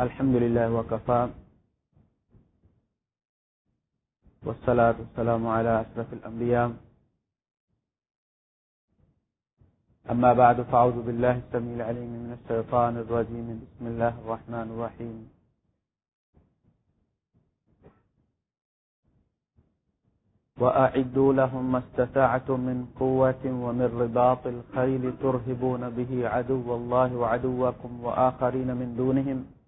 الحمد لله وكفى. والصلاة والسلام على أشرف الأنبياء. أما بعد، فأعوذ بالله السميع العليم من الشيطان الرجيم. بسم الله الرحمن الرحيم. وأعدوا لهم ما استطعتم من قوة ومن رباط الخيل ترهبون به عدو الله وعدوكم وآخرين من دونهم.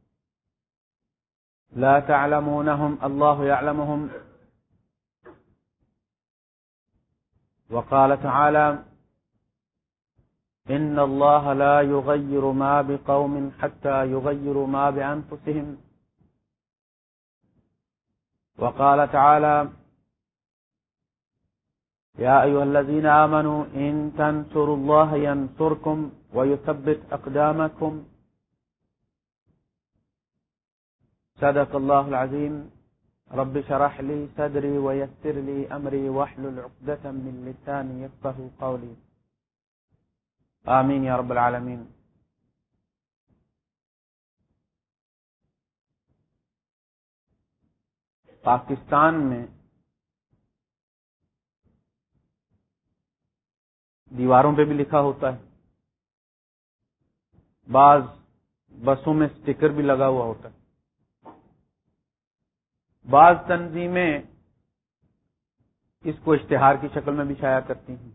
لا تعلمونهم، الله يعلمهم. وقال تعالى إن الله لا يغير ما بقوم حتى يغيروا ما بأنفسهم. وقال تعالى يا أيها الذين آمنوا إن تنصروا الله ينصركم ويثبت أقدامكم. صدق الله العظيم. رب شرح لي صدري ويسر لي أمري وحل عقدة من لساني يفقه قولي. آمين يا رب العالمين. پاکستان میں دیواروں پہ بھی لکھا ہوتا ہے۔ بعض بسوں میں سٹیکر بھی لگا ہوا ہوتا ہے۔ بعض تنظیمیں اس کو اشتہار کی شکل میں بھی چھایا کرتی ہیں۔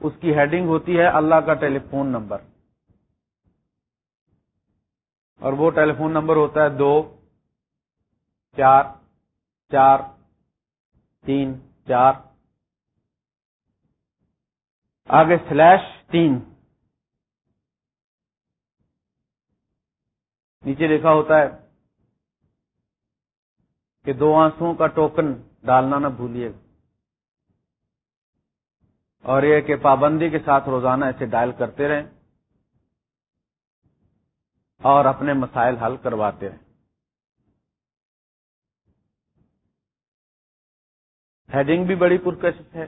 اس کی ہیڈنگ ہوتی ہے اللہ کا ٹیلی فون نمبر۔ اور وہ ٹیلی فون نمبر ہوتا ہے دو، چار چار، تین، چار۔ آگے سلیش تین۔ نیچے لکھا ہوتا ہے کہ دو آنسو کا ٹوکن ڈالنا نہ بھولیے۔ اور یہ کہ پابندی کے ساتھ روزانہ ایسے ڈائل کرتے رہیں اور اپنے مسائل حل کرواتے رہیں۔ ہیڈنگ بھی بڑی پرکشش ہے۔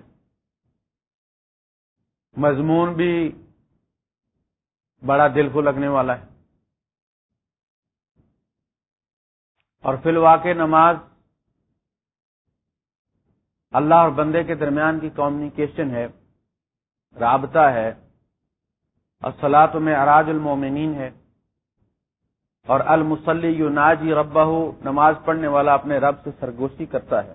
مضمون بھی بڑا دل کو لگنے والا ہے۔ اور فی الواقع نماز اللہ اور بندے کے درمیان کی کمیونیکیشن ہے، رابطہ ہے، اور سلاط میں اراج المومنین ہے، اور المسلی یوناجی ربہ نماز پڑھنے والا اپنے رب سے سرگوشی کرتا ہے۔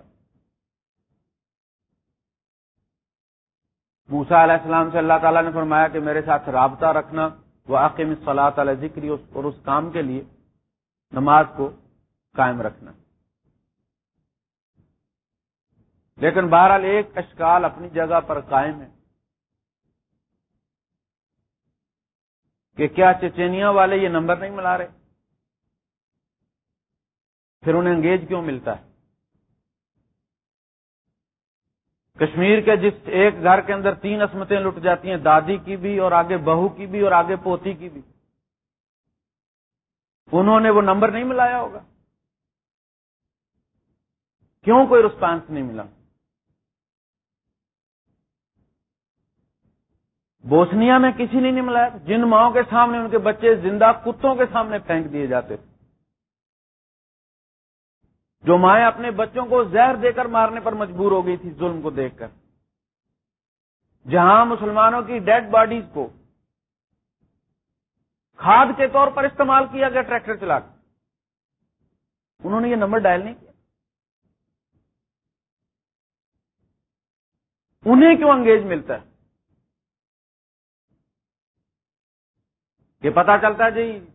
موسا علیہ السلام سے اللہ تعالیٰ نے فرمایا کہ میرے ساتھ رابطہ رکھنا وہ عقیم صلاح علیہ ذکری اور اس کام کے لیے، نماز کو قائم رکھنا۔ لیکن بہرحال ایک اشکال اپنی جگہ پر قائم ہے کہ کیا چچینیا والے یہ نمبر نہیں ملا رہے؟ پھر انہیں انگیج کیوں ملتا ہے؟ کشمیر کے جس ایک گھر کے اندر تین عصمتیں لٹ جاتی ہیں، دادی کی بھی اور آگے بہو کی بھی اور آگے پوتی کی بھی، انہوں نے وہ نمبر نہیں ملایا ہوگا؟ کیوں کوئی رسپانس نہیں ملا؟ بوسنیا میں کسی نے نہیں ملایا جن ماؤں کے سامنے ان کے بچے زندہ کتوں کے سامنے پھینک دیے جاتے تھے۔ جو مائیں اپنے بچوں کو زہر دے کر مارنے پر مجبور ہو گئی تھی، ظلم کو دیکھ کر۔ جہاں مسلمانوں کی ڈیڈ باڈیز کو کھاد کے طور پر استعمال کیا گیا، ٹریکٹر چلا کر انہوں نے یہ نمبر ڈائل نہیں کیا؟ انہیں کیوں انگیج ملتا ہے؟ یہ پتا چلتا ہے جی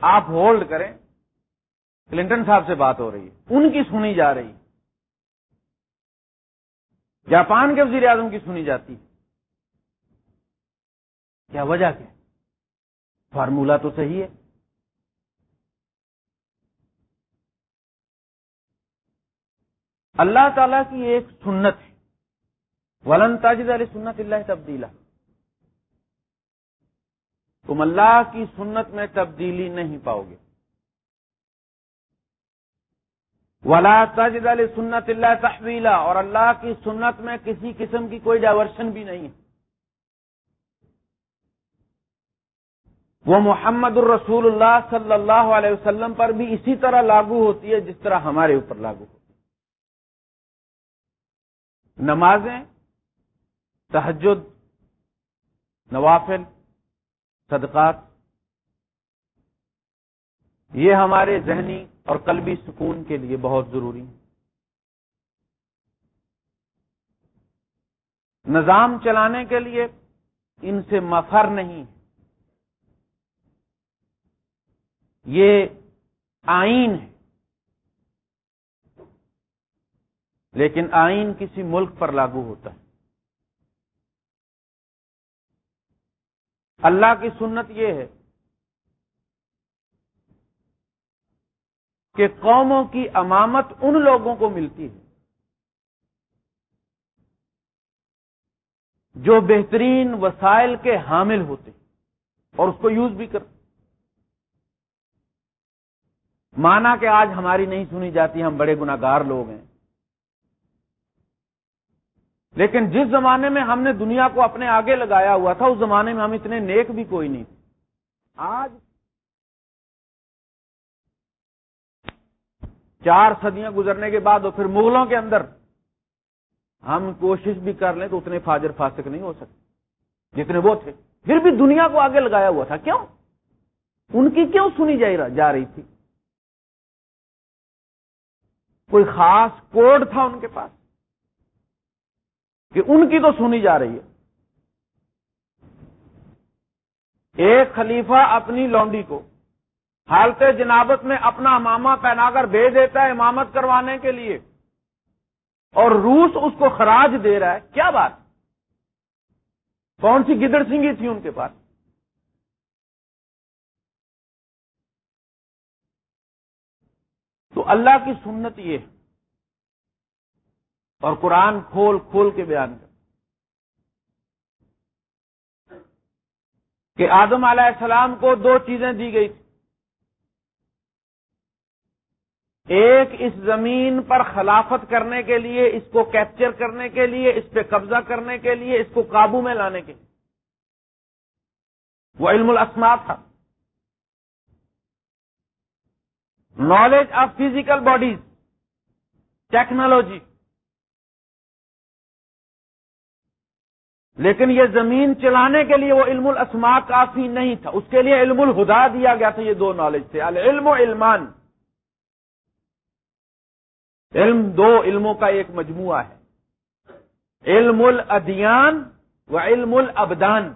آپ ہولڈ کریں، کلنٹن صاحب سے بات ہو رہی ہے، ان کی سنی جا رہی جاپان کے وزیر اعظم کی سنی جاتی کیا وجہ کیا؟ فارمولا تو صحیح ہے۔ اللہ تعالی کی ایک سنت ہے۔ ولن تاجد علی سنت اللہ تبدیلا۔ تم اللہ کی سنت میں تبدیلی نہیں پاؤ گے ولا تاجد علی سنت اللہ تحویلا۔ اور اللہ کی سنت میں کسی قسم کی کوئی ڈائیورشن بھی نہیں ہے۔ وہ محمد الرسول اللہ صلی اللہ علیہ وسلم پر بھی اسی طرح لاگو ہوتی ہے جس طرح ہمارے اوپر لاگو ہوتی ہے۔ نمازیں تحجد نوافل، صدقات، یہ ہمارے ذہنی اور قلبی سکون کے لیے بہت ضروری ہے نظام چلانے کے لیے ان سے مفر نہیں۔ یہ آئین ہے۔ لیکن آئین کسی ملک پر لاگو ہوتا ہے۔ اللہ کی سنت یہ ہے کہ قوموں کی امامت ان لوگوں کو ملتی ہے جو بہترین وسائل کے حامل ہوتے اور اس کو یوز بھی کرتے مانا کہ آج ہماری نہیں سنی جاتی ہم بڑے گناگار لوگ ہیں لیکن جس زمانے میں ہم نے دنیا کو اپنے آگے لگایا ہوا تھا، اس زمانے میں ہم اتنے نیک بھی کوئی نہیں تھے۔ آج چار صدیاں گزرنے کے بعد اور پھر مغلوں کے اندر ہم کوشش بھی کر لیں تو اتنے فاجر فاسق نہیں ہو سکتے جتنے وہ تھے۔ پھر بھی دنیا کو آگے لگایا ہوا تھا۔ کیوں؟ ان کی کیوں سنی جا رہی تھی؟ کوئی خاص کوڈ تھا ان کے پاس؟ کہ ان کی تو سنی جا رہی ہے۔ ایک خلیفہ اپنی لونڈی کو حالت جنابت میں اپنا امامہ پہنا کر بھیج دیتا ہے امامت کروانے کے لیے اور روس اس کو خراج دے رہا ہے۔ کیا بات؟ کون سی گدڑ سنگھی تھی ان کے پاس؟ تو اللہ کی سنت یہ ہے۔ اور قرآن کھول کھول کے بیان کر۔ کہ آدم علیہ السلام کو دو چیزیں دی گئی تھی۔ ایک اس زمین پر خلافت کرنے کے لیے، اس کو کیپچر کرنے کے لیے، اس پہ قبضہ کرنے کے لیے، اس کو قابو میں لانے کے لیے۔ وہ علم الاسماء تھا۔ Knowledge of physical bodies technology لیکن یہ زمین چلانے کے لیے وہ علم الاسماء کافی نہیں تھا۔ اس کے لیے علم الہدا دیا گیا تھا، یہ دو نالج تھے۔ العلم و علمان۔ علم دو علموں کا ایک مجموعہ ہے۔ علم الادیان و علم الابدان۔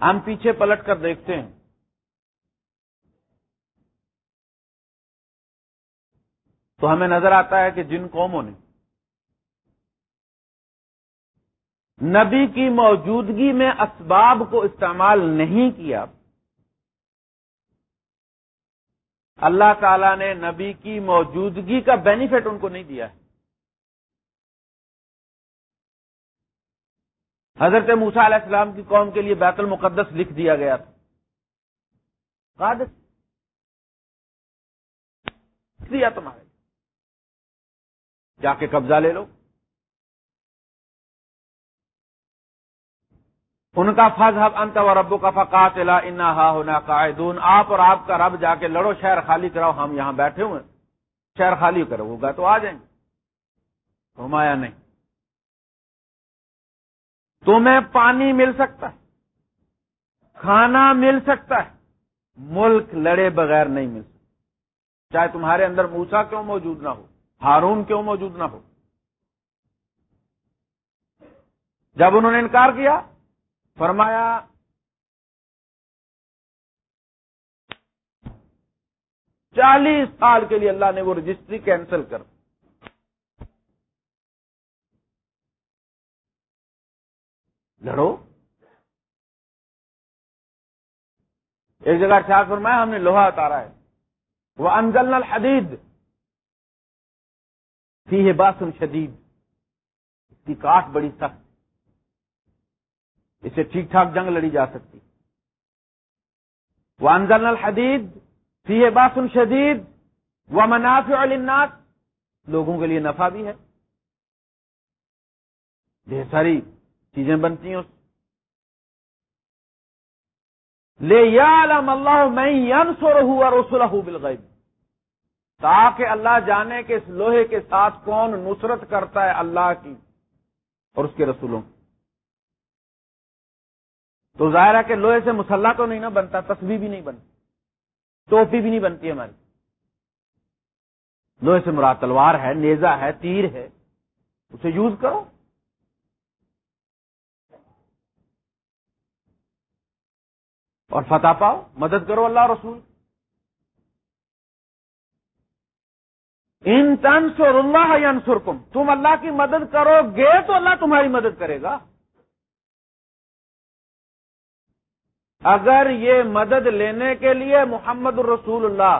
ہم پیچھے پلٹ کر دیکھتے ہیں۔ تو ہمیں نظر آتا ہے کہ جن قوموں نے نبی کی موجودگی میں اسباب کو استعمال نہیں کیا، اللہ تعالی نے نبی کی موجودگی کا بینیفٹ ان کو نہیں دیا ہے۔ حضرت موسا علیہ السلام کی قوم کے لیے بیت المقدس لکھ دیا گیا تھا۔ دیا تمہارے؟ جا کے قبضہ لے لو۔ ان کا فض انت و ربو کا فقات انا ہا ہونا قائدون آپ اور آپ کا رب جا کے لڑو، شہر خالی کراؤ، ہم یہاں بیٹھے ہوئے شہر خالی کرو ہوگا تو آ جائیں۔ گے ہمایا نہیں۔ تمہیں پانی مل سکتا ہے، کھانا مل سکتا ہے، ملک لڑے بغیر نہیں مل سکتا۔ چاہے تمہارے اندر موسا کیوں موجود نہ ہو۔ ہارون کیوں موجود نہ ہو؟ جب انہوں نے انکار کیا، فرمایا، چالیس سال کے لیے اللہ نے وہ رجسٹری کینسل کر لڑو؟ ایک جگہ چار فرمایا، ہم نے لوہا اتارا ہے۔ وہ انزل الحدید فی ہے باسن شدید، اس کی کاٹ بڑی سخت اسے ٹھیک ٹھاک جنگ لڑی جا سکتی۔ وہ انزل الحدید فی ہے باسن شدید وہ منافع الناس لوگوں کے لیے نفع بھی ہے۔ ڈھیر ساری چیزیں بنتی ہیں اس۔ لے یا اللہ میں سو ہوا رسول بالغیب۔ تاکہ اللہ جانے کہ اس لوہے کے ساتھ کون نصرت کرتا ہے اللہ کی اور اس کے رسولوں تو ظاہر ہے کہ لوہے سے مسلح تو نہیں نا بنتا تصویر بھی نہیں بنتی۔ ٹوپی بھی نہیں بنتی ہماری۔ لوہے سے مراد تلوار ہے نیزا ہے، تیر ہے۔ اسے یوز کرو۔ اور فتح پاؤ، مدد کرو اللہ رسول۔ ان تنسر اللہ انسرکم تم اللہ کی مدد کرو گے تو اللہ تمہاری مدد کرے گا۔ اگر یہ مدد لینے کے لیے محمد الرسول اللہ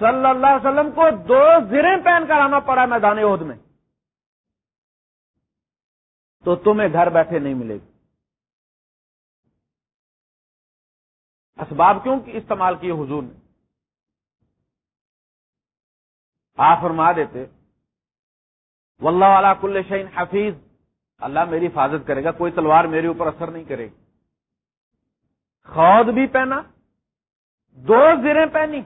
صلی اللہ علیہ وسلم کو دو زریں پہن کر آنا پڑا میدان عہد میں، تو تمہیں گھر بیٹھے نہیں ملے گی۔ اسباب کیوں استعمال کیے حضور نے؟ آپ فرما دیتے، واللہ والا کل شعین حفیظ. اللہ میری حفاظت کرے گا، کوئی تلوار میرے اوپر اثر نہیں کرے گی۔ خود بھی پہنا، دو زریں پہنی۔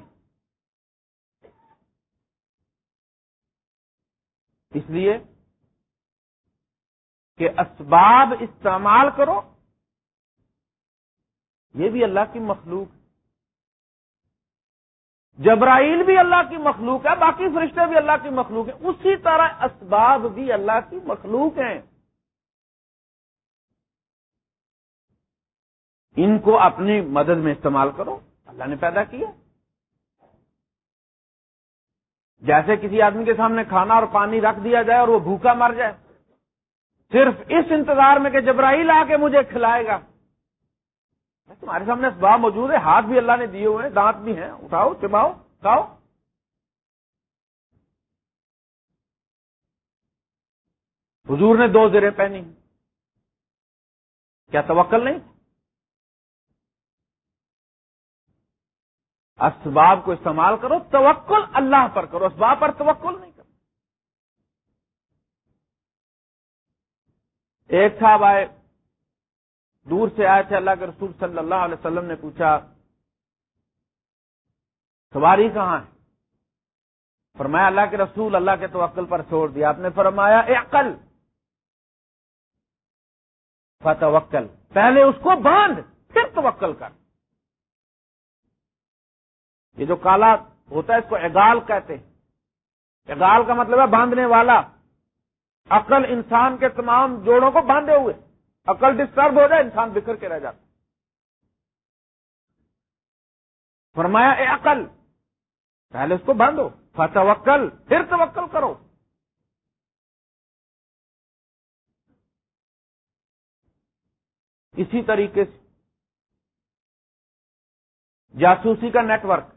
اس لیے کہ اسباب استعمال کرو، یہ بھی اللہ کی مخلوق جبرائیل بھی اللہ کی مخلوق ہے، باقی فرشتے بھی اللہ کی مخلوق ہیں۔ اسی طرح اسباب بھی اللہ کی مخلوق ہیں۔ ان کو اپنی مدد میں استعمال کرو۔ اللہ نے پیدا کیا۔ جیسے کسی آدمی کے سامنے کھانا اور پانی رکھ دیا جائے اور وہ بھوکا مر جائے۔ صرف اس انتظار میں کہ جبرائیل آ کے مجھے کھلائے گا۔ تمہارے سامنے اسباب موجود ہے ہاتھ بھی اللہ نے دیے ہوئے ہیں، دانت بھی ہیں۔ اٹھاؤ، چباؤ، کھاؤ۔ حضور نے دو زریں پہنی۔ کیا توکل نہیں؟ اسباب کو استعمال کرو، توکل اللہ پر کرو، اسباب پر توکل نہیں کرو۔ ایک تھا بھائی دور سے آئے تھے اللہ کے رسول صلی اللہ علیہ وسلم نے پوچھا، سواری کہاں ہے؟ فرمایا، اللہ کے رسول اللہ کے توکل پر چھوڑ دیا۔ آپ نے فرمایا عقل فتوکل۔ پہلے اس کو باندھ، پھر توکل کر۔ یہ جو کالا ہوتا ہے، اس کو اگال کہتے ہیں۔ اگال کا مطلب ہے باندھنے والا۔ عقل انسان کے تمام جوڑوں کو باندھے ہوئے۔ عقل ڈسٹرب ہو جائے، انسان بکھر کے رہ جاتا فرمایا، اے عقل، پہلے اس کو باندھو فتوکل، پھر توکل کرو۔ اسی طریقے سے جاسوسی کا نیٹ ورک۔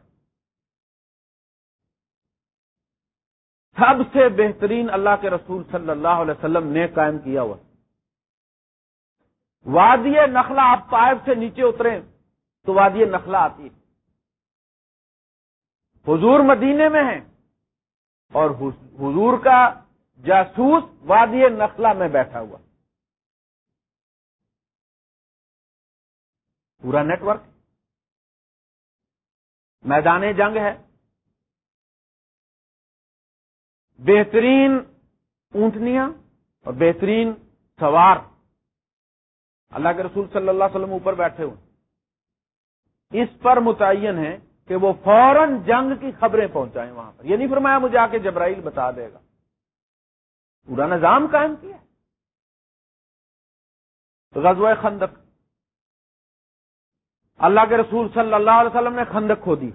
سب سے بہترین اللہ کے رسول صلی اللہ علیہ وسلم نے قائم کیا ہوا۔ وادی نخلا آپ پائپ سے نیچے اترے تو وادی نخلا آتی ہے۔ حضور مدینے میں ہے اور حضور کا جاسوس وادی نخلا میں بیٹھا ہوا۔ پورا نیٹ ورک میدان جنگ ہے۔ بہترین اونٹنیاں اور بہترین سوار۔ اللہ کے رسول صلی اللہ علیہ وسلم اوپر بیٹھے ہوئے اس پر متعین ہے کہ وہ فوراً جنگ کی خبریں پہنچائیں وہاں پر۔ یہ نہیں فرمایا مجھے آ کے جبرائیل بتا دے گا۔ پورا نظام قائم کیا۔ غزوہ خندق۔ اللہ کے رسول صلی اللہ علیہ وسلم نے خندق کھو دی۔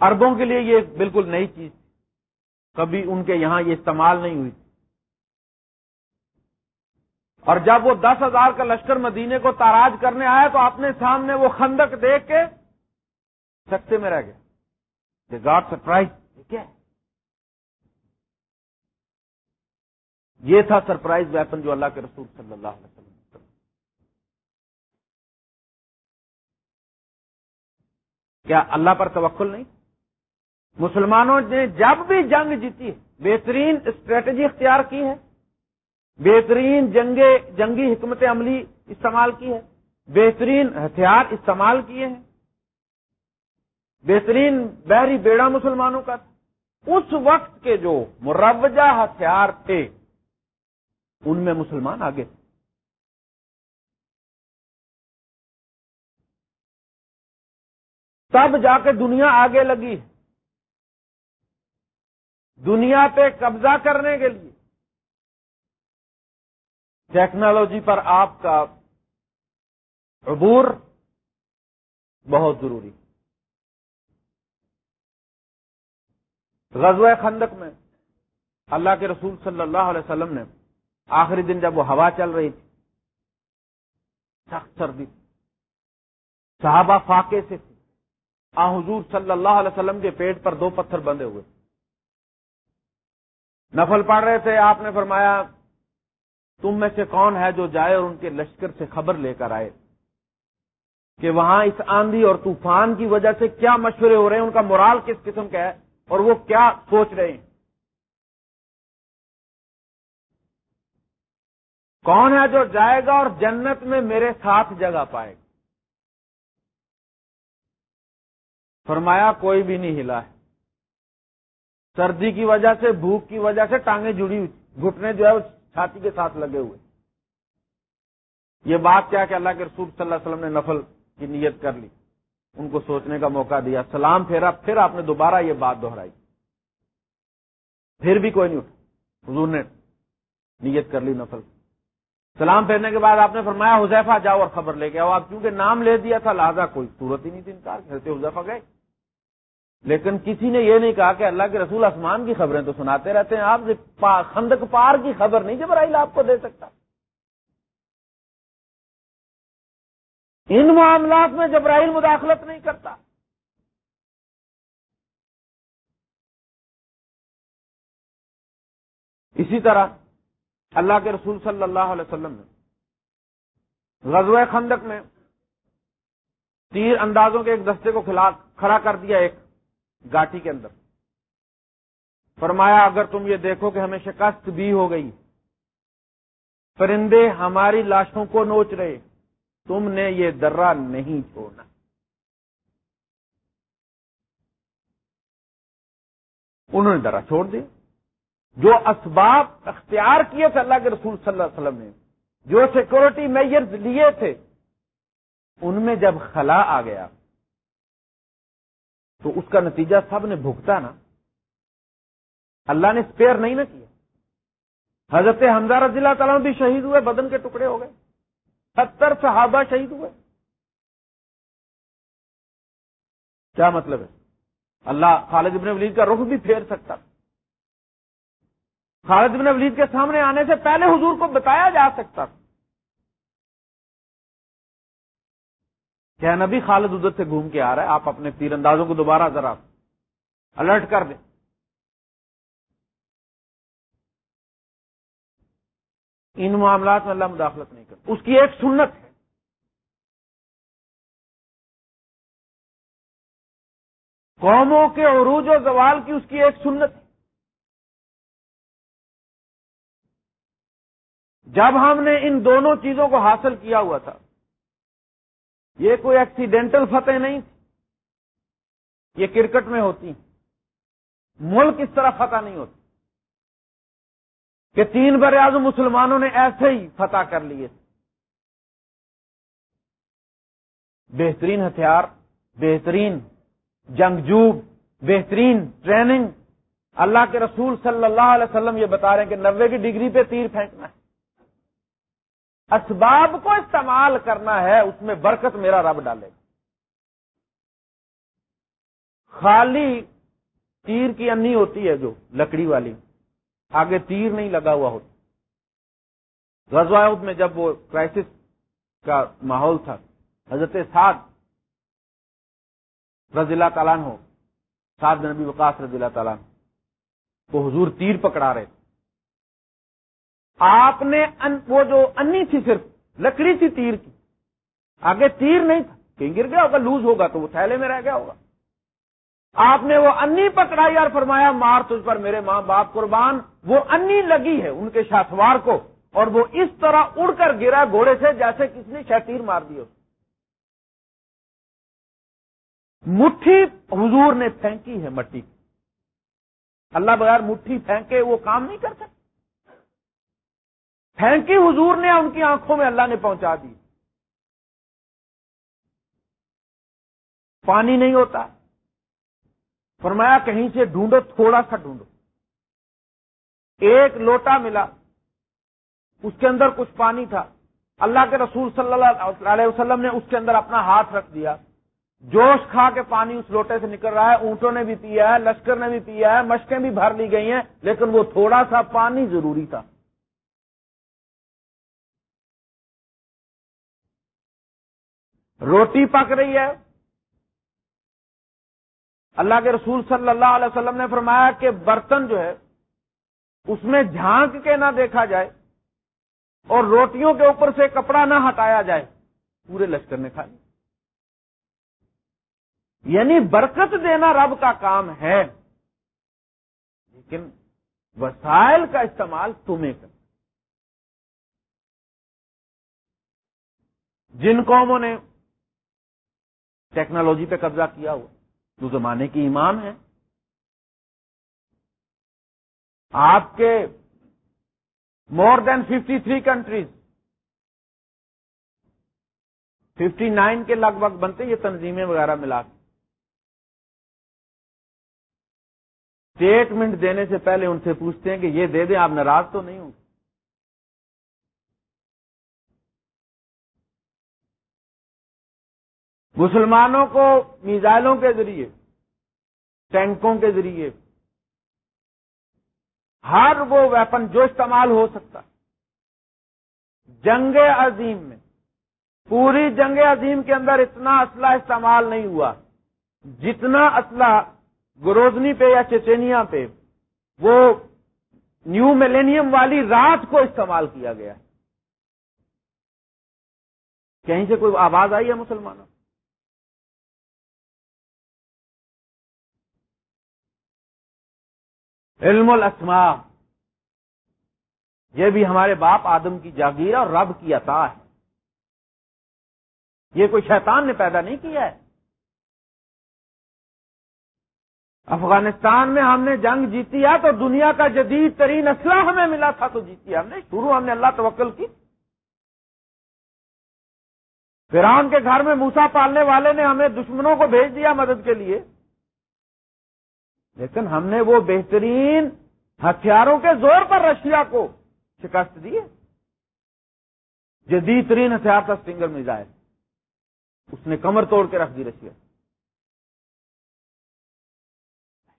اربوں کے لیے یہ بالکل نئی چیز۔ کبھی ان کے یہاں یہ استعمال نہیں ہوئی۔ اور جب وہ دس ہزار کا لشکر مدینے کو تاراج کرنے آیا تو اپنے سامنے وہ خندق دیکھ کے سکتے میں رہ گئے۔ گاڈ سرپرائز کیا یہ تھا سرپرائز ویپن جو اللہ کے رسول صلی اللہ علیہ وسلم کیا اللہ پر توکل نہیں؟ مسلمانوں نے جب بھی جنگ جیتی ہے، بہترین اسٹریٹجی اختیار کی ہے۔ بہترین جنگ جنگی حکمت عملی استعمال کی ہے۔ بہترین ہتھیار استعمال کیے ہیں۔ بہترین بحری بیڑا مسلمانوں کا۔ تھا اس وقت کے جو مروجہ ہتھیار تھے، ان میں مسلمان آگے۔ تھے تب جا کے دنیا آگے لگی۔ دنیا پہ قبضہ کرنے کے لیے۔ ٹیکنالوجی پر آپ کا عبور بہت ضروری۔ غزوہ خندق میں اللہ کے رسول صلی اللہ علیہ وسلم نے آخری دن جب وہ ہوا چل رہی تھی، سخت سردی۔ صحابہ فاقے سے تھی آ حضور صلی اللہ علیہ وسلم کے پیٹ پر دو پتھر بندے ہوئے۔ نفل پڑ رہے تھے، آپ نے فرمایا تم میں سے کون ہے جو جائے اور ان کے لشکر سے خبر لے کر آئے؟ کہ وہاں اس آندھی اور طوفان کی وجہ سے کیا مشورے ہو رہے ہیں؟ ان کا مرال کس قسم کا ہے؟ اور وہ کیا سوچ رہے ہیں؟ کون ہے جو جائے گا اور جنت میں میرے ساتھ جگہ پائے گا؟ فرمایا، کوئی بھی نہیں ہلا ہے۔ سردی کی وجہ سے، بھوک کی وجہ سے ٹانگیں جڑی ہوئی، گھٹنے جو ہے چھاتی کے ساتھ لگے ہوئے۔ یہ بات کیا کہ اللہ کے رسول صلی اللہ علیہ وسلم نے نفل کی نیت کر لی۔ ان کو سوچنے کا موقع دیا، سلام پھیرا، پھر آپ نے دوبارہ یہ بات دہرائی۔ پھر بھی کوئی نہیں اٹھا۔ حضور نے نیت کر لی نفل۔ سلام پھیرنے کے بعد آپ نے فرمایا، حذیفہ جاؤ اور خبر لے کے آؤ۔ آپ کیونکہ نام لے دیا تھا، لہٰذا کوئی صورت ہی نہیں تھی انکار کہتے حذیفہ گئے۔ لیکن کسی نے یہ نہیں کہا کہ اللہ کے رسول آسمان کی خبریں تو سناتے رہتے ہیں، آپ خندق پار کی خبر نہیں جبرائیل آپ کو دے سکتا۔ ان معاملات میں جبرائیل مداخلت نہیں کرتا۔ اسی طرح اللہ کے رسول صلی اللہ علیہ وسلم نے غزوہ خندق میں تیر اندازوں کے ایک دستے کو کھڑا کر دیا، ایک گاٹی کے اندر۔ فرمایا، اگر تم یہ دیکھو کہ ہمیں شکست بھی ہو گئی، پرندے ہماری لاشوں کو نوچ رہے، تم نے یہ درا نہیں چھوڑنا۔ انہوں نے درا چھوڑ دیا۔ جو اسباب اختیار کیے تھے اللہ کے رسول صلی اللہ علیہ وسلم نے، جو سیکورٹی میئرز لیے تھے، ان میں جب خلا آ گیا تو اس کا نتیجہ سب نے بھگتا نا۔ اللہ نے اسپیئر نہیں نہ کیا۔ حضرت حمزہ رضی اللہ تعالیٰ بھی شہید ہوئے، بدن کے ٹکڑے ہو گئے۔ ستر صحابہ شہید ہوئے۔ کیا مطلب ہے؟ اللہ خالد ابن ولید کا رخ بھی پھیر سکتا۔ خالد ابن ولید کے سامنے آنے سے پہلے حضور کو بتایا جا سکتا۔ کیا نبی خالد ادھر سے گھوم کے آ رہا ہے، آپ اپنے تیر اندازوں کو دوبارہ ذرا الرٹ کر دیں۔ ان معاملات میں اللہ مداخلت نہیں کرتا۔ اس کی ایک سنت ہے۔ قوموں کے عروج و زوال کی اس کی ایک سنت ہے۔ جب ہم نے ان دونوں چیزوں کو حاصل کیا ہوا تھا یہ کوئی ایکسیڈینٹل فتح نہیں تھی۔ یہ کرکٹ میں ہوتی ملک اس طرح فتح نہیں ہوتی۔ کہ تین بر اعظم مسلمانوں نے ایسے ہی فتح کر لیے۔ بہترین ہتھیار، بہترین جنگجو بہترین ٹریننگ۔ اللہ کے رسول صلی اللہ علیہ وسلم یہ بتا رہے ہیں کہ نوے کی ڈگری پہ تیر پھینکنا ہے۔ اسباب کو استعمال کرنا ہے، اس میں برکت میرا رب ڈالے گا۔ خالی تیر کی انی ہوتی ہے جو لکڑی والی، آگے تیر نہیں لگا ہوا ہوتا۔ غزوہ میں جب وہ کرائسس کا ماحول تھا، حضرت سعد رضی اللہ تعالیٰ ہو سعد نبی وقاص رضی اللہ تعالیٰ وہ حضور تیر پکڑا رہے تھے۔ آپ نے ان وہ جو انی تھی صرف، لکڑی تھی تیر کی۔ آگے تیر نہیں تھا۔ کہیں گر گیا ہوگا، لوز ہوگا تو وہ تھیلے میں رہ گیا ہوگا۔ آپ نے وہ انی پکڑائی اور فرمایا، مار تجھ پر میرے ماں باپ قربان۔ وہ انی لگی ہے ان کے شاسوار کو اور وہ اس طرح اڑ کر گرا گھوڑے سے جیسے کس نے شتیر مار دی مٹھی حضور نے پھینکی ہے مٹی۔ اللہ بغیر مٹھی پھینکے وہ کام نہیں کر سکتے پھینکی حضور نے ان کی آنکھوں میں اللہ نے پہنچا دی۔ پانی نہیں ہوتا۔ فرمایا کہیں سے ڈھونڈو، تھوڑا سا ڈھونڈو۔ ایک لوٹا ملا۔ اس کے اندر کچھ پانی تھا۔ اللہ کے رسول صلی اللہ علیہ وسلم نے اس کے اندر اپنا ہاتھ رکھ دیا۔ جوش کھا کے پانی اس لوٹے سے نکل رہا ہے۔ اونٹوں نے بھی پیا ہے، لشکر نے بھی پیا ہے، مشقیں بھی بھر لی گئی ہیں، لیکن وہ تھوڑا سا پانی ضروری تھا۔ روٹی پک رہی ہے۔ اللہ کے رسول صلی اللہ علیہ وسلم نے فرمایا کہ برتن جو ہے، اس میں جھانک کے نہ دیکھا جائے اور روٹیوں کے اوپر سے کپڑا نہ ہٹایا جائے، پورے لشکر نے کھا لیا۔ یعنی برکت دینا رب کا کام ہے، لیکن وسائل کا استعمال تمہیں کر جن قوموں نے ٹیکنالوجی پہ قبضہ کیا ہوا۔ جو زمانے کی امام ہے آپ کے more than fifty three countries fifty nine کے لگ بھگ بنتے یہ تنظیمیں وغیرہ ملا کے۔ اسٹیٹمنٹ دینے سے پہلے ان سے پوچھتے ہیں کہ یہ دے دیں، آپ ناراض تو نہیں ہوں۔ مسلمانوں کو میزائلوں کے ذریعے، ٹینکوں کے ذریعے، ہر وہ ویپن جو استعمال ہو سکتا جنگ عظیم میں، پوری جنگ عظیم کے اندر اتنا اسلحہ استعمال نہیں ہوا، جتنا اسلحہ گروزنی پہ یا چچینیا پہ، وہ نیو ملینیم والی رات کو استعمال کیا گیا۔ کہیں سے کوئی آواز آئی ہے مسلمانوں؟ علم الاسماء۔ یہ بھی ہمارے باپ آدم کی جاگیر اور رب کی عطا ہے۔ یہ کوئی شیطان نے پیدا نہیں کیا ہے۔ افغانستان میں ہم نے جنگ جیتی ہے تو دنیا کا جدید ترین اسلحہ ہمیں ملا تھا تو جیتی ہم نے شروع ہم نے اللہ توکل کی۔ فران کے گھر میں موسا پالنے والے نے ہمیں دشمنوں کو بھیج دیا مدد کے لیے۔ لیکن ہم نے وہ بہترین ہتھیاروں کے زور پر رشیا کو شکست دی جدید ترین ہتھیار تھا سنگر میزائل۔ اس نے کمر توڑ کے رکھ دی رشیا۔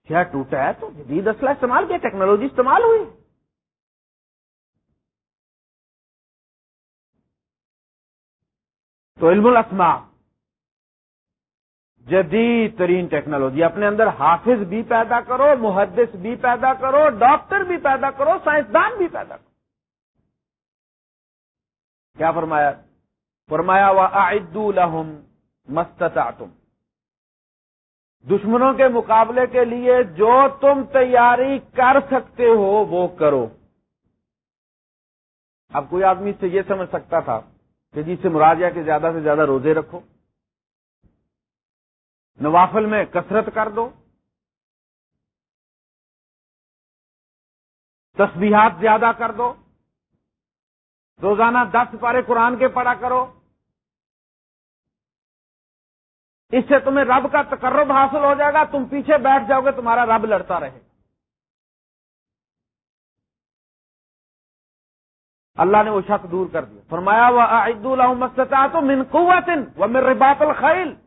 کیا ٹوٹا ہے تو جدید اسلحہ استعمال کیا، ٹیکنالوجی استعمال ہوئی۔ تو علم الاسماء۔ جدید ترین ٹیکنالوجی، اپنے اندر حافظ بھی پیدا کرو، محدث بھی پیدا کرو، ڈاکٹر بھی پیدا کرو، سائنسدان بھی پیدا کرو۔ کیا فرمایا؟ فرمایا ہوا آدو لہم دشمنوں کے مقابلے کے لیے جو تم تیاری کر سکتے ہو، وہ کرو۔ اب کوئی آدمی سے یہ سمجھ سکتا تھا کہ جی جس سے مراجہ کے زیادہ سے زیادہ روزے رکھو۔ نوافل میں کثرت کر دو۔ تسبیحات زیادہ کر دو۔ روزانہ دس پارے قرآن کے پڑھا کرو۔ اس سے تمہیں رب کا تقرب حاصل ہو جائے گا، تم پیچھے بیٹھ جاؤ گے، تمہارا رب لڑتا رہے۔ اللہ نے وہ شک دور کر دیا۔ فرمایا وہ عید اللہ تو من قوت وہ میرے باپ الخیل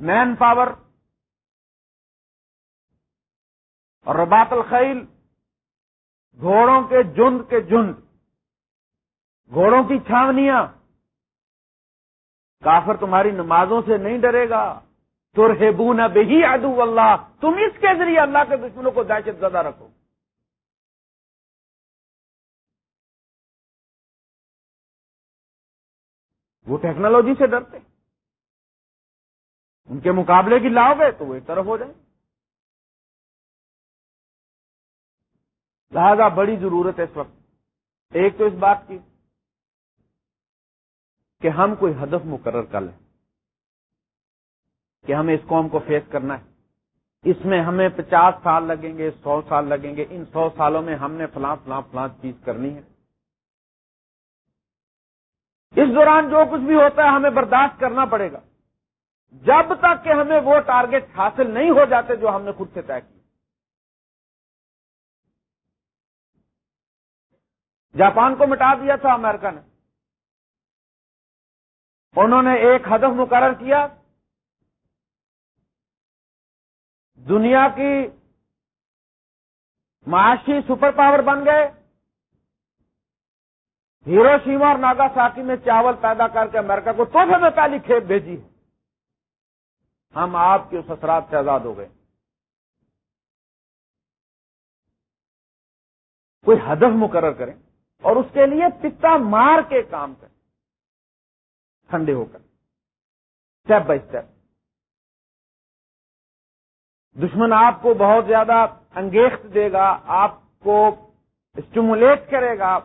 مین پاور اور ربات الخیل، گھوڑوں کے جند کے جند، گھوڑوں کی چھاونیاں۔ کافر تمہاری نمازوں سے نہیں ڈرے گا۔ ترہبو نہ بہی ادو اللہ، تم اس کے ذریعے اللہ کے دشمنوں کو دہشت زدہ رکھو۔ وہ ٹیکنالوجی سے ڈرتے۔ ان کے مقابلے کی لاؤ گے تو وہ ایک طرف ہو جائیں۔ لہذا بڑی ضرورت ہے اس وقت۔ ایک تو اس بات کی کہ ہم کوئی ہدف مقرر کر لیں کہ ہمیں اس قوم کو فیس کرنا ہے۔ اس میں ہمیں پچاس سال لگیں گے، سو سال لگیں گے، ان سو سالوں میں ہم نے فلاں فلاں فلاں چیز کرنی ہے۔ اس دوران جو کچھ بھی ہوتا ہے ہمیں برداشت کرنا پڑے گا۔ جب تک کہ ہمیں وہ ٹارگٹ حاصل نہیں ہو جاتے جو ہم نے خود سے طے کیا جاپان کو مٹا دیا تھا امریکہ نے۔ انہوں نے ایک ہدف مقرر کیا۔ دنیا کی معاشی سپر پاور بن گئے۔ ہیرو شیما اور ناگا ساکی میں چاول پیدا کر کے امریکہ کو تحفے میں پہلی کھیپ بھیجی۔ ہے ہم آپ کے اس اثرات سے آزاد ہو گئے۔ کوئی ہدف مقرر کریں اور اس کے لیے پتا مار کے کام کریں۔ ٹھنڈے ہو کر۔ اسٹیپ بائی اسٹیپ دشمن آپ کو بہت زیادہ انگیخت دے گا، آپ کو اسٹیمولیٹ کرے گا۔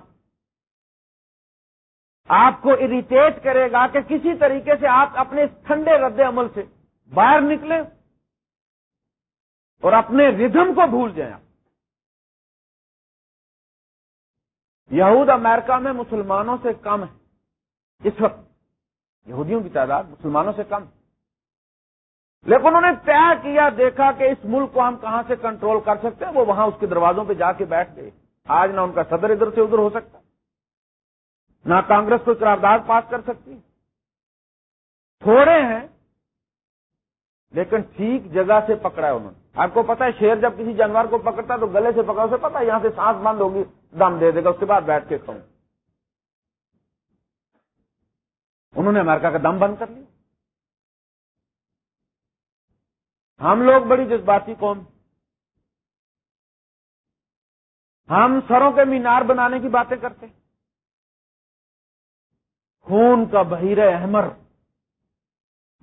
آپ کو اریٹیٹ کرے گا کہ کسی طریقے سے آپ اپنے ٹھنڈے رد عمل سے باہر نکلیں اور اپنے ردم کو بھول جائیں۔ یہود امریکہ میں مسلمانوں سے کم ہے اس وقت یہودیوں کی تعداد مسلمانوں سے کم۔ لیکن انہوں نے طے کیا، دیکھا کہ اس ملک کو ہم کہاں سے کنٹرول کر سکتے ہیں، وہ وہاں اس کے دروازوں پہ جا کے بیٹھ گئے۔ آج نہ ان کا صدر ادھر سے ادھر ہو سکتا، نہ کانگریس کو قرارداد پاس کر سکتی۔ تھوڑے ہیں لیکن ٹھیک جگہ سے پکڑا ہے انہوں نے۔ آپ کو پتا ہے شیر جب کسی جانور کو پکڑتا تو گلے سے پکڑا، اسے پتا یہاں سے سانس بند ہوگی، دم دے دے گا، اس کے بعد بیٹھ کے کھاؤں۔ انہوں نے امریکہ کا دم بند کر لیا۔ ہم لوگ بڑی جذباتی قوم۔ ہم سروں کے مینار بنانے کی باتیں کرتے خون کا بحیر احمر۔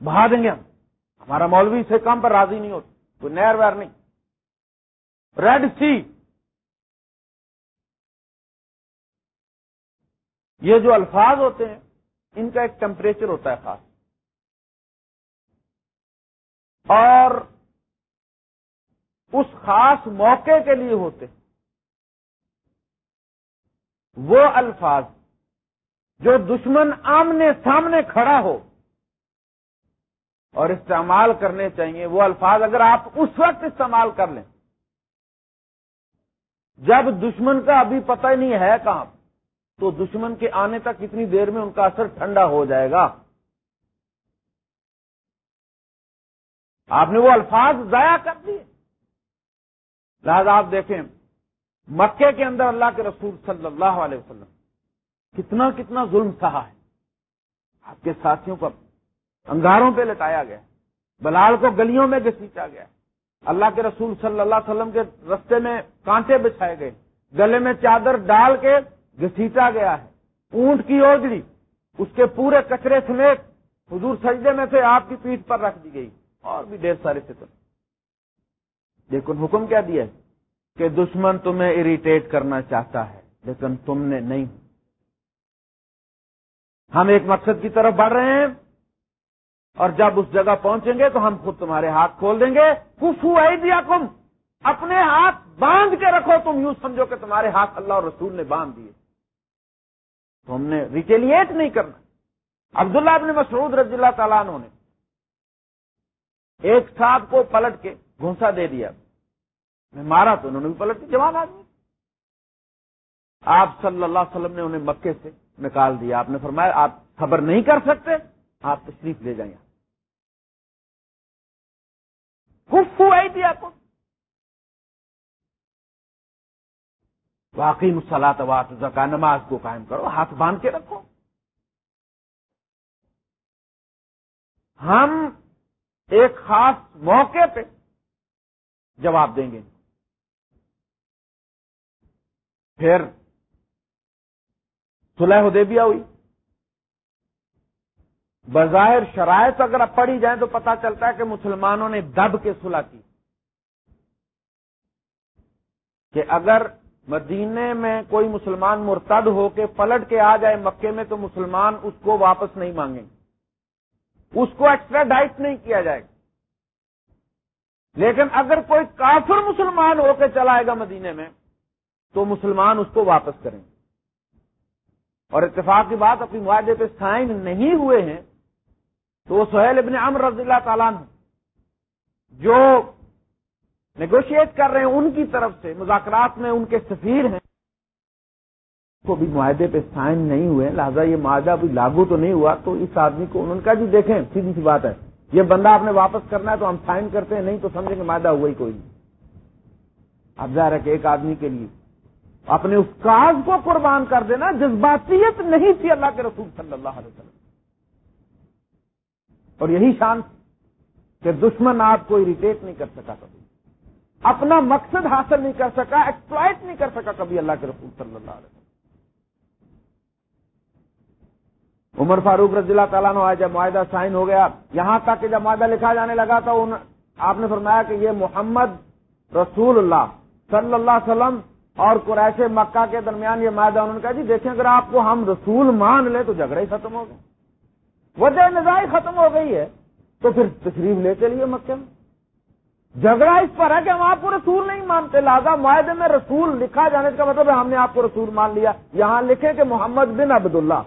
بہا دیں گے ہم۔ ہمارا مولوی سے کم پر راضی نہیں ہوتا، کوئی نہر ویر نہیں۔ ریڈ سی یہ جو الفاظ ہوتے ہیں، ان کا ایک ٹیمپریچر ہوتا ہے خاص۔ اور اس خاص موقع کے لیے ہوتے وہ الفاظ جو دشمن آمنے سامنے کھڑا ہو اور استعمال کرنے چاہیے۔ وہ الفاظ اگر آپ اس وقت استعمال کر لیں۔ جب دشمن کا ابھی پتہ ہی نہیں ہے کہاں، تو دشمن کے آنے تک کتنی دیر میں ان کا اثر ٹھنڈا ہو جائے گا۔ آپ نے وہ الفاظ ضائع کر دیے۔ لہذا آپ دیکھیں، مکے کے اندر اللہ کے رسول صلی اللہ علیہ وسلم کتنا کتنا ظلم سہا ہے۔ آپ کے ساتھیوں کو انگاروں پہ لٹایا گیا بلال کو گلیوں میں گسیچا گیا اللہ کے رسول صلی اللہ علیہ وسلم کے رستے میں کانٹے بچھائے گئے گلے میں چادر ڈال کے گسیٹا گیا ہے اونٹ کی اوجڑی اس کے پورے کچرے سمیت حضور سجدے میں سے آپ کی پیٹ پر رکھ دی گئی اور بھی ڈھیر سارے سے لیکن حکم کیا دیا ہے کہ دشمن تمہیں اریٹیٹ کرنا چاہتا ہے لیکن تم نے نہیں ہم ایک مقصد کی طرف بڑھ رہے ہیں اور جب اس جگہ پہنچیں گے تو ہم خود تمہارے ہاتھ کھول دیں گے۔ کفو آئی دیا اپنے ہاتھ باندھ کے رکھو۔ تم یوں سمجھو کہ تمہارے ہاتھ اللہ اور رسول نے باندھ دیے۔ تو ہم نے ریٹیلیٹ نہیں کرنا۔ عبداللہ ابن مسعود رضی اللہ تعالیٰ عنہ نے ایک صاحب کو پلٹ کے گھونسا دے دیا۔ میں مارا تو انہوں نے بھی پلٹ کے جواب آ گیا آپ صلی اللہ علیہ وسلم نے انہیں مکے سے نکال دیا۔ آپ نے فرمایا، آپ خبر نہیں کر سکتے۔ آپ تشریف لے جائیں۔ خوب آئی تھی آپ کو۔ واقعی مسلات وات زکا نماز کو قائم کرو، ہاتھ باندھ کے رکھو۔ ہم ایک خاص موقع پہ جواب دیں گے۔ پھر سلح حدیبیہ ہوئی۔ بظاہر شرائط اگر پڑھی جائیں تو پتا چلتا ہے کہ مسلمانوں نے دب کے سلا کی۔ کہ اگر مدینے میں کوئی مسلمان مرتد ہو کے پلٹ کے آ جائے مکے میں تو مسلمان اس کو واپس نہیں مانگیں۔ گے اس کو ایکسٹرا ڈائٹ نہیں کیا جائے۔ گا لیکن اگر کوئی کافر مسلمان ہو کے چلائے گا مدینے میں تو مسلمان اس کو واپس کریں۔ گے اور اتفاق کی بات اپنی معاہدے پہ سائن نہیں ہوئے ہیں تو وہ سہیل ابن عمر رضی اللہ تعالیٰ جو نیگوشیٹ کر رہے ہیں ان کی طرف سے، مذاکرات میں ان کے سفیر ہیں کو بھی معاہدے پہ سائن نہیں ہوئے لہٰذا یہ معاہدہ ابھی لاگو تو نہیں ہوا، تو اس آدمی کو انہوں نے کہا جی دیکھیں، سیدھی سی بات ہے۔ یہ بندہ آپ نے واپس کرنا ہے تو ہم سائن کرتے ہیں، نہیں تو سمجھیں کہ معاہدہ ہوا ہی کوئی نہیں۔ اب ظاہر ہے کہ ایک آدمی کے لیے اپنے اس کاز کو قربان کر دینا جذباتیت نہیں تھی اللہ کے رسول صلی اللہ علیہ وسلم۔ اور یہی شان کہ دشمن آپ کو اریٹیٹ نہیں کر سکا کبھی۔ اپنا مقصد حاصل نہیں کر سکا ایکسپلائٹ نہیں کر سکا کبھی اللہ کے رسول صلی اللہ علیہ وسلم۔ عمر فاروق رضی اللہ تعالیٰ نے جب معاہدہ سائن ہو گیا، یہاں تک کہ جب معاہدہ لکھا جانے لگا تو آپ نے فرمایا کہ یہ محمد رسول اللہ صلی اللہ علیہ وسلم اور قریش مکہ کے درمیان یہ معاہدہ، انہوں نے کہا جی دیکھیں، اگر آپ کو ہم رسول مان لے تو جھگڑا ہی ختم ہو گیا وجہ نظائی ختم ہو گئی ہے۔ تو پھر تشریف لے چلیے مکے میں جھگڑا اس پر ہے کہ ہم آپ کو رسول نہیں مانتے۔ لہٰذا معاہدے میں رسول لکھا جانے کا مطلب ہے ہم نے آپ کو رسول مان لیا۔ یہاں لکھے کہ محمد بن عبد اللہ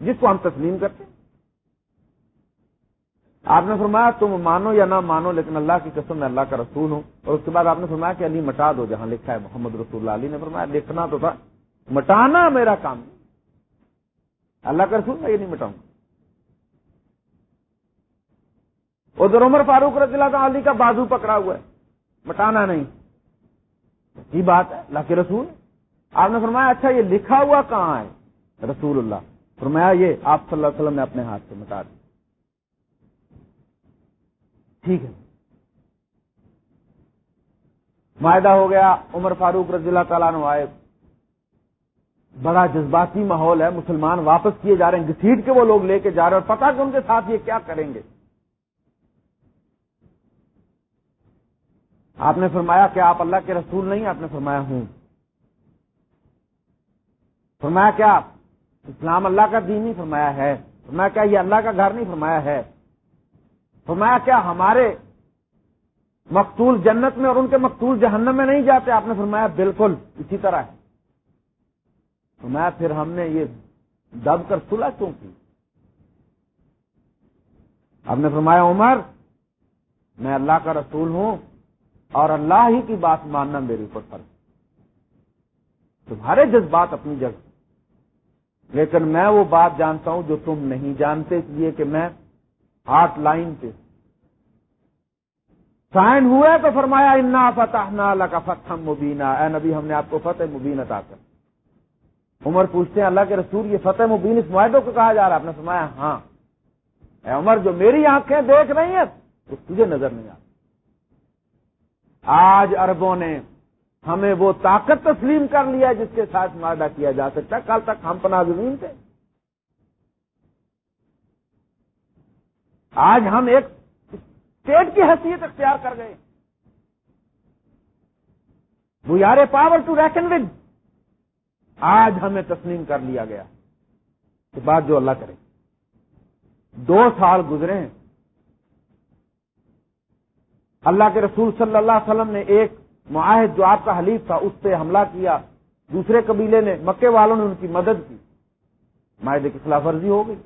جس کو ہم تسلیم کرتے ہیں۔ آپ نے فرمایا تم مانو یا نہ مانو، لیکن اللہ کی قسم میں اللہ کا رسول ہوں۔ اور اس کے بعد آپ نے فرمایا کہ علی مٹا دو، جہاں لکھا ہے محمد رسول اللہ۔ علی نے فرمایا لکھنا تو تھا، مٹانا میرا کام اللہ کا رسول میں یہ نہیں مٹاؤں ادھر عمر فاروق رضی اللہ علی کا بازو پکڑا ہوا ہے۔ مٹانا نہیں۔ یہ بات ہے۔ اللہ کے رسول۔ آپ نے فرمایا اچھا یہ لکھا ہوا کہاں ہے؟ رسول اللہ۔ فرمایا، یہ آپ صلی اللہ علیہ وسلم نے اپنے ہاتھ سے مٹا دیا۔ ٹھیک ہے۔ معاہدہ ہو گیا۔ عمر فاروق رضی اللہ تعالیٰ نے آئے۔ بڑا جذباتی ماحول ہے۔ مسلمان واپس کیے جا رہے ہیں۔ گھسیٹ کے وہ لوگ لے کے جا رہے ہیں اور پتا کہ ان کے ساتھ یہ کیا کریں گے۔ آپ نے فرمایا کہ آپ اللہ کے رسول نہیں، آپ نے فرمایا ہوں۔ فرمایا کیا؟ اسلام اللہ کا دین نہیں فرمایا ہے۔ فرمایا کیا؟ یہ اللہ کا گھر نہیں فرمایا ہے۔ فرمایا کیا؟ ہمارے مقتول جنت میں اور ان کے مقتول جہنم میں نہیں جاتے۔ آپ نے فرمایا بالکل اسی طرح۔ ہے فرمایا پھر ہم نے یہ دب کر سلا کیوں کی؟ آپ نے فرمایا، عمر، میں اللہ کا رسول ہوں۔ اور اللہ ہی کی بات ماننا میرے اوپر فرض تمہارے جذبات اپنی جگہ۔ لیکن میں وہ بات جانتا ہوں جو تم نہیں جانتے، اس لیے کہ میں ہاتھ لائن پہ۔ سائن ہوا تو فرمایا، انا فتح اللہ کا فتح مبینہ اے نبی، ہم نے آپ کو فتح مبین عطا کر۔ عمر پوچھتے ہیں، اللہ کے رسول، یہ فتح مبین اس معاہدوں کو کہا جا رہا آپ نے فرمایا ہاں۔ اے عمر، جو میری آنکھیں دیکھ رہی ہیں تو تجھے نظر نہیں آتی۔ آج اربوں نے ہمیں وہ طاقت تسلیم کر لیا جس کے ساتھ معاہدہ کیا جا سکتا کل تک ہم پناہ زمین تھے۔ آج ہم ایک اسٹیٹ کی حیثیت اختیار کر گئے۔ We are a power to reckon with آج ہمیں تسلیم کر لیا گیا۔ بات جو اللہ کرے۔ دو سال گزرے ہیں۔ اللہ کے رسول صلی اللہ علیہ وسلم نے ایک معاہد جو آپ کا حلیف تھا، اس پہ حملہ کیا۔ دوسرے قبیلے نے، مکے والوں نے ان کی مدد کی۔ معاہدے کی خلاف ورزی ہو گئی۔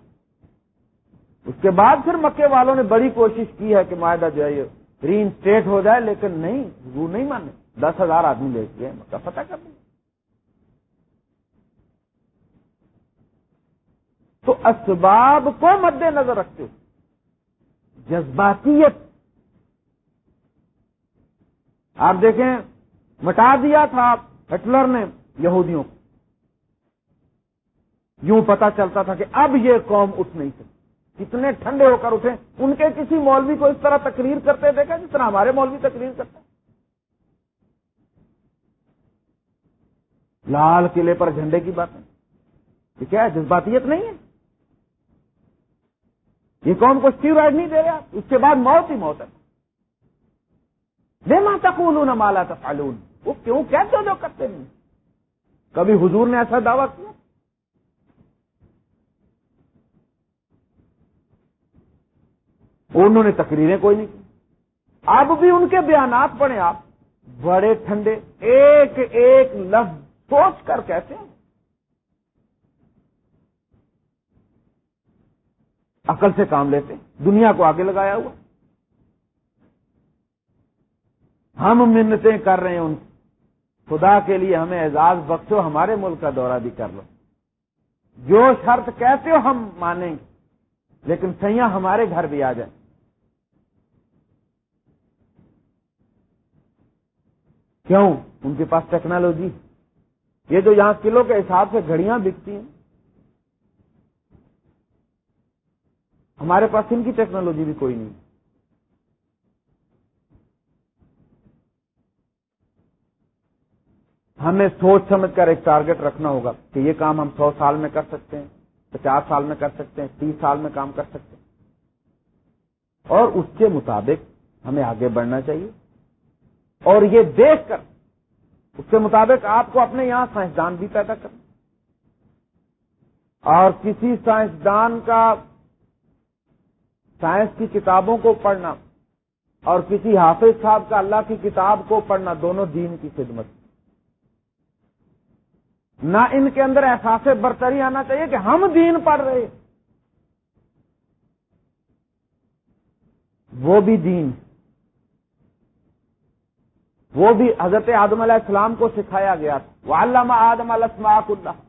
اس کے بعد پھر مکے والوں نے بڑی کوشش کی ہے کہ معاہدہ جو ہے یہ ری انسٹیٹ ہو جائے، لیکن نہیں وہ نہیں مانے۔ دس ہزار آدمی لے کے مکہ فتح کر دیں تو اسباب کو مد نظر رکھتے جذباتیت آپ دیکھیں، مٹا دیا تھا ہٹلر نے یہودیوں کو۔ یوں پتا چلتا تھا کہ اب یہ قوم اٹھ نہیں سکتی۔ کتنے ٹھنڈے ہو کر اٹھے۔ ان کے کسی مولوی کو اس طرح تقریر کرتے دیکھا جس طرح ہمارے مولوی تقریر کرتے۔ لال قلعے پر جھنڈے کی بات ہے کیا ہے؟ جذباتیت نہیں ہے۔ یہ قوم کو اسٹیورائڈ نہیں دے رہا اس کے بعد موت ہی موت ہے۔ بے ماں تقول نہ مالا تفالون وہ کیوں کہتے جو کرتے نہیں؟ کبھی حضور نے ایسا دعویٰ کیا؟ انہوں نے تقریریں کوئی نہیں کی۔ اب بھی ان کے بیانات پڑھیں آپ۔ بڑے ٹھنڈے، ایک ایک لفظ سوچ کر کہتے ہیں۔ عقل سے کام لیتے دنیا کو آگے لگایا ہوا۔ ہم منتیں کر رہے ہیں ان خدا کے لیے ہمیں اعزاز بخشو، ہمارے ملک کا دورہ بھی کر لو۔ جو شرط کہتے ہو ہم مانیں گے، لیکن سیاح ہمارے گھر بھی آ جائیں۔ کیوں؟ ان کے پاس ٹیکنالوجی۔ یہ جو یہاں کلو کے حساب سے گھڑیاں بکتی ہیں۔ ہمارے پاس ان کی ٹیکنالوجی بھی کوئی نہیں۔ ہمیں سوچ سمجھ کر ایک ٹارگٹ رکھنا ہوگا کہ یہ کام ہم سو سال میں کر سکتے ہیں، پچاس سال میں کر سکتے ہیں، تیس سال میں کام کر سکتے ہیں۔ اور اس کے مطابق ہمیں آگے بڑھنا چاہیے۔ اور یہ دیکھ کر، اس کے مطابق آپ کو اپنے یہاں سائنسدان بھی پیدا کرنا۔ اور کسی سائنسدان کا سائنس کی کتابوں کو پڑھنا اور کسی حافظ صاحب کا اللہ کی کتاب کو پڑھنا، دونوں دین کی خدمت۔ نہ ان کے اندر احساس برتری آنا چاہیے کہ ہم دین پڑھ رہے وہ بھی دین۔ وہ بھی حضرت آدم علیہ السلام کو سکھایا گیا تھا۔ وہ علامہ آدم علیہ اللہ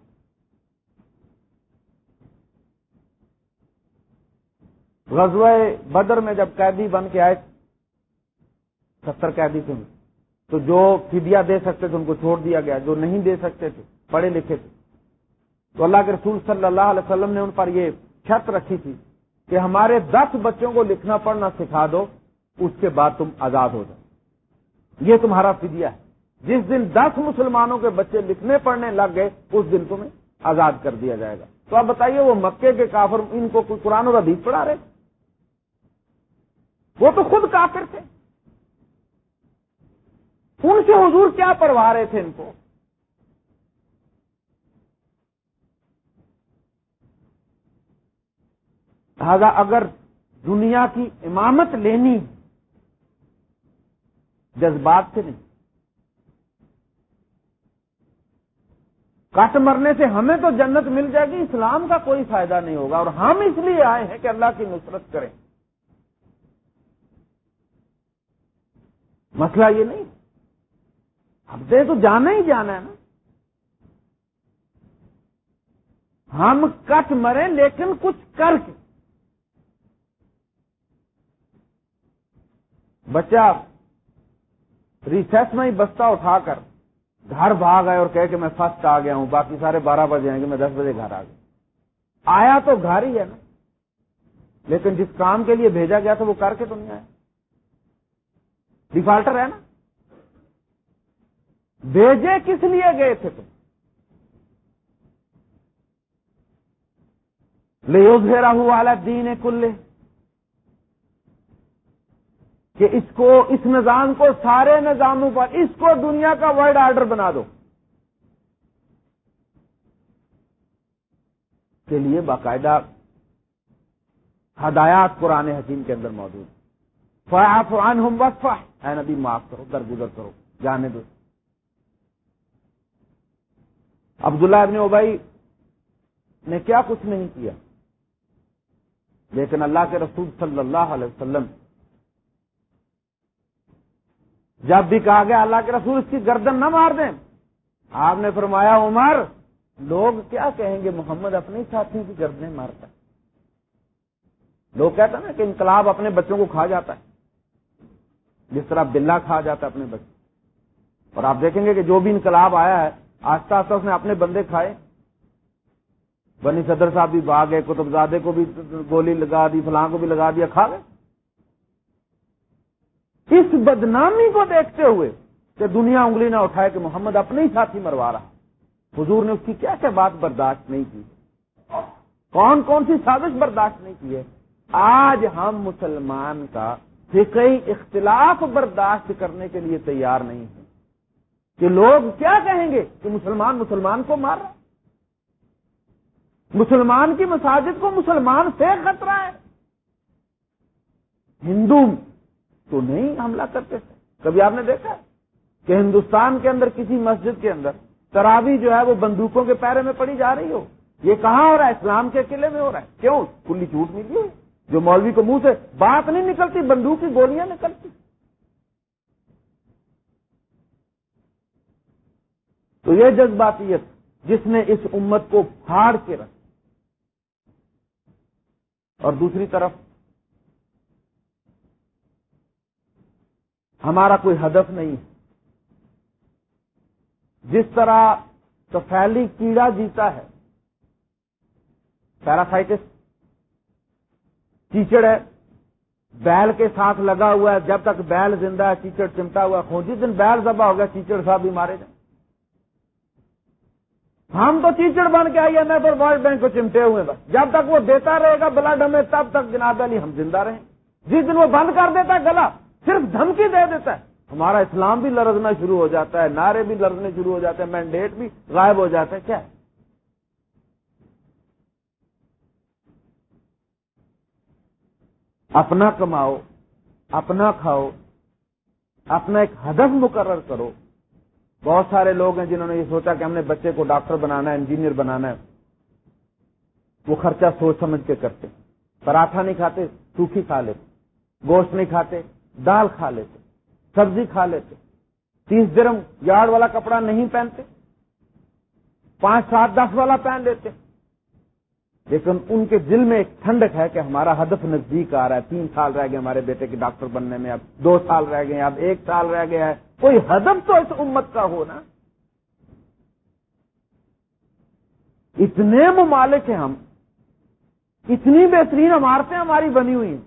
غزوہ بدر میں جب قیدی بن کے آئے، ستر قیدی تھے۔ تو جو فدیہ دے سکتے تھے ان کو چھوڑ دیا گیا، جو نہیں دے سکتے تھے، پڑھے لکھے تھے۔ تو اللہ کے رسول صلی اللہ علیہ وسلم نے ان پر یہ چھت رکھی تھی کہ ہمارے دس بچوں کو لکھنا، پڑھنا سکھا دو، اس کے بعد تم آزاد ہو جاؤ۔ یہ تمہارا فدیہ ہے۔ جس دن دس مسلمانوں کے بچے لکھنے، پڑھنے لگ گئے، اس دن تمہیں آزاد کر دیا جائے گا۔ تو آپ بتائیے، وہ مکے کے کافر ان کو قرآن اور حدیث پڑھا رہے؟ وہ تو خود کافر تھے۔ ان سے حضور کیا پڑھوا رہے تھے ان کو؟ لہذا اگر دنیا کی امامت لینی جذبات سے نہیں، کٹ مرنے سے ہمیں تو جنت مل جائے گی، اسلام کا کوئی فائدہ نہیں ہوگا، اور ہم اس لیے آئے ہیں کہ اللہ کی نصرت کریں۔ مسئلہ یہ نہیں اب دے تو جانا ہی جانا ہے نا۔ ہم کٹ مریں لیکن کچھ کر کے۔ بچہ ریسیس میں ہی بستہ اٹھا کر گھر بھاگ آئے اور کہے کہ میں فرسٹ آ گیا ہوں، باقی سارے بارہ بجے آئیں گے، میں دس بجے گھر آ گیا۔ آیا تو گھر ہی ہے نا۔ لیکن جس کام کے لیے بھیجا گیا تھا وہ کر کے تو نہیں آیا۔ ڈیفالٹر ہے نا۔ بھیجے کس لیے گئے تھے تم؟ لے پھیرا ہوا دین کلے کہ اس کو، اس نظام کو، سارے نظاموں پر، اس کو دنیا کا ورلڈ آرڈر بنا دو۔ کے لیے باقاعدہ ہدایات قرآن حکیم کے اندر موجود۔ فعان ہم وقفہ اے نبی، معاف کرو، درگزر کرو، جانے دو۔ عبداللہ ابن اوبائی نے کیا کچھ نہیں کیا۔ لیکن اللہ کے رسول صلی اللہ علیہ وسلم جب بھی کہا گیا اللہ کے رسول اس کی گردن نہ مار دیں، آپ نے فرمایا، عمر، لوگ کیا کہیں گے؟ محمد اپنے ساتھیوں کی گردنیں مارتا ہے۔ لوگ کہتے ہیں نا کہ انقلاب اپنے بچوں کو کھا جاتا ہے۔ جس طرح بلا کھا جاتا ہے اپنے بچے اور آپ دیکھیں گے کہ جو بھی انقلاب آیا ہے آہستہ آہستہ اس نے اپنے بندے کھائے۔ بنی صدر صاحب بھی باغ گئے کتب زادے کو بھی گولی لگا دی، فلاں کو بھی لگا دیا، کھا گئے۔ اس بدنامی کو دیکھتے ہوئے کہ دنیا انگلی نہ اٹھائے کہ محمد اپنے ہی ساتھی مروا رہا۔ حضور نے اس کی کیا کیا بات برداشت نہیں کی؟ کون کون سی سازش برداشت نہیں کی ہے؟ آج ہم مسلمان کا فقہی اختلاف برداشت کرنے کے لیے تیار نہیں ہیں۔ کہ لوگ کیا کہیں گے کہ مسلمان مسلمان کو مار رہا مسلمان کی مساجد کو مسلمان سے خطرہ ہے؟ ہندو تو نہیں حملہ کرتے تھے۔ کبھی آپ نے دیکھا کہ ہندوستان کے اندر کسی مسجد کے اندر تراوی جو ہے وہ بندوقوں کے پیرے میں پڑی جا رہی ہو؟ یہ کہاں ہو رہا ہے؟ اسلام کے قلعے میں ہو رہا ہے۔ کیوں؟ کلی چھوٹ ملی جو مولوی کو منہ سے بات نہیں نکلتی، بندوق کی گولیاں نکلتی۔ تو یہ جذباتیت جس نے اس امت کو پھاڑ کے رکھ اور دوسری طرف، ہمارا کوئی ہدف نہیں جس طرح سفیلی کیڑا جیتا ہے، پیراسائٹس چیچڑ ہے، بیل کے ساتھ لگا ہوا ہے، جب تک بیل زندہ ہے چیچڑ چمٹا ہوا ہے۔ جس دن بیل دبا ہو گیا چیچڑ صاحب بھی مارے جائیں۔ ہم تو چیچڑ بن کے آئی ایم ایف اور ورلڈ بینک کو چمٹے ہوئے بس۔ جب تک وہ دیتا رہے گا بلڈ ہمیں، تب تک جناب علی ہم زندہ رہیں۔ جس دن وہ بند کر دیتا ہے گلا، صرف دھمکی دے دیتا ہے۔ ہمارا اسلام بھی لرزنا شروع ہو جاتا ہے، نعرے بھی لرزنے شروع ہو جاتے ہیں مینڈیٹ بھی غائب ہو جاتا ہے کیا؟ اپنا کماؤ، اپنا کھاؤ، اپنا ایک ہدف مقرر کرو۔ بہت سارے لوگ ہیں جنہوں نے یہ سوچا کہ ہم نے بچے کو ڈاکٹر بنانا ہے، انجینئر بنانا ہے۔ وہ خرچہ سوچ سمجھ کے کرتے۔ پراٹھا نہیں کھاتے، سوکھی کھا لیتے۔ گوشت نہیں کھاتے، دال کھا لیتے۔ سبزی کھا لیتے۔ تیس درم یارڈ والا کپڑا نہیں پہنتے۔ پانچ سات دس والا پہن لیتے۔ لیکن ان کے دل میں ایک ٹھنڈک ہے کہ ہمارا ہدف نزدیک آ رہا ہے، تین سال رہ گئے ہمارے بیٹے کے ڈاکٹر بننے میں، اب دو سال رہ گئے، اب ایک سال رہ گیا ہے۔ کوئی ہدف تو اس امت کا ہو نا؟ اتنے ممالک ہیں ہم، اتنی بہترین عمارتیں ہماری بنی ہوئی ہیں۔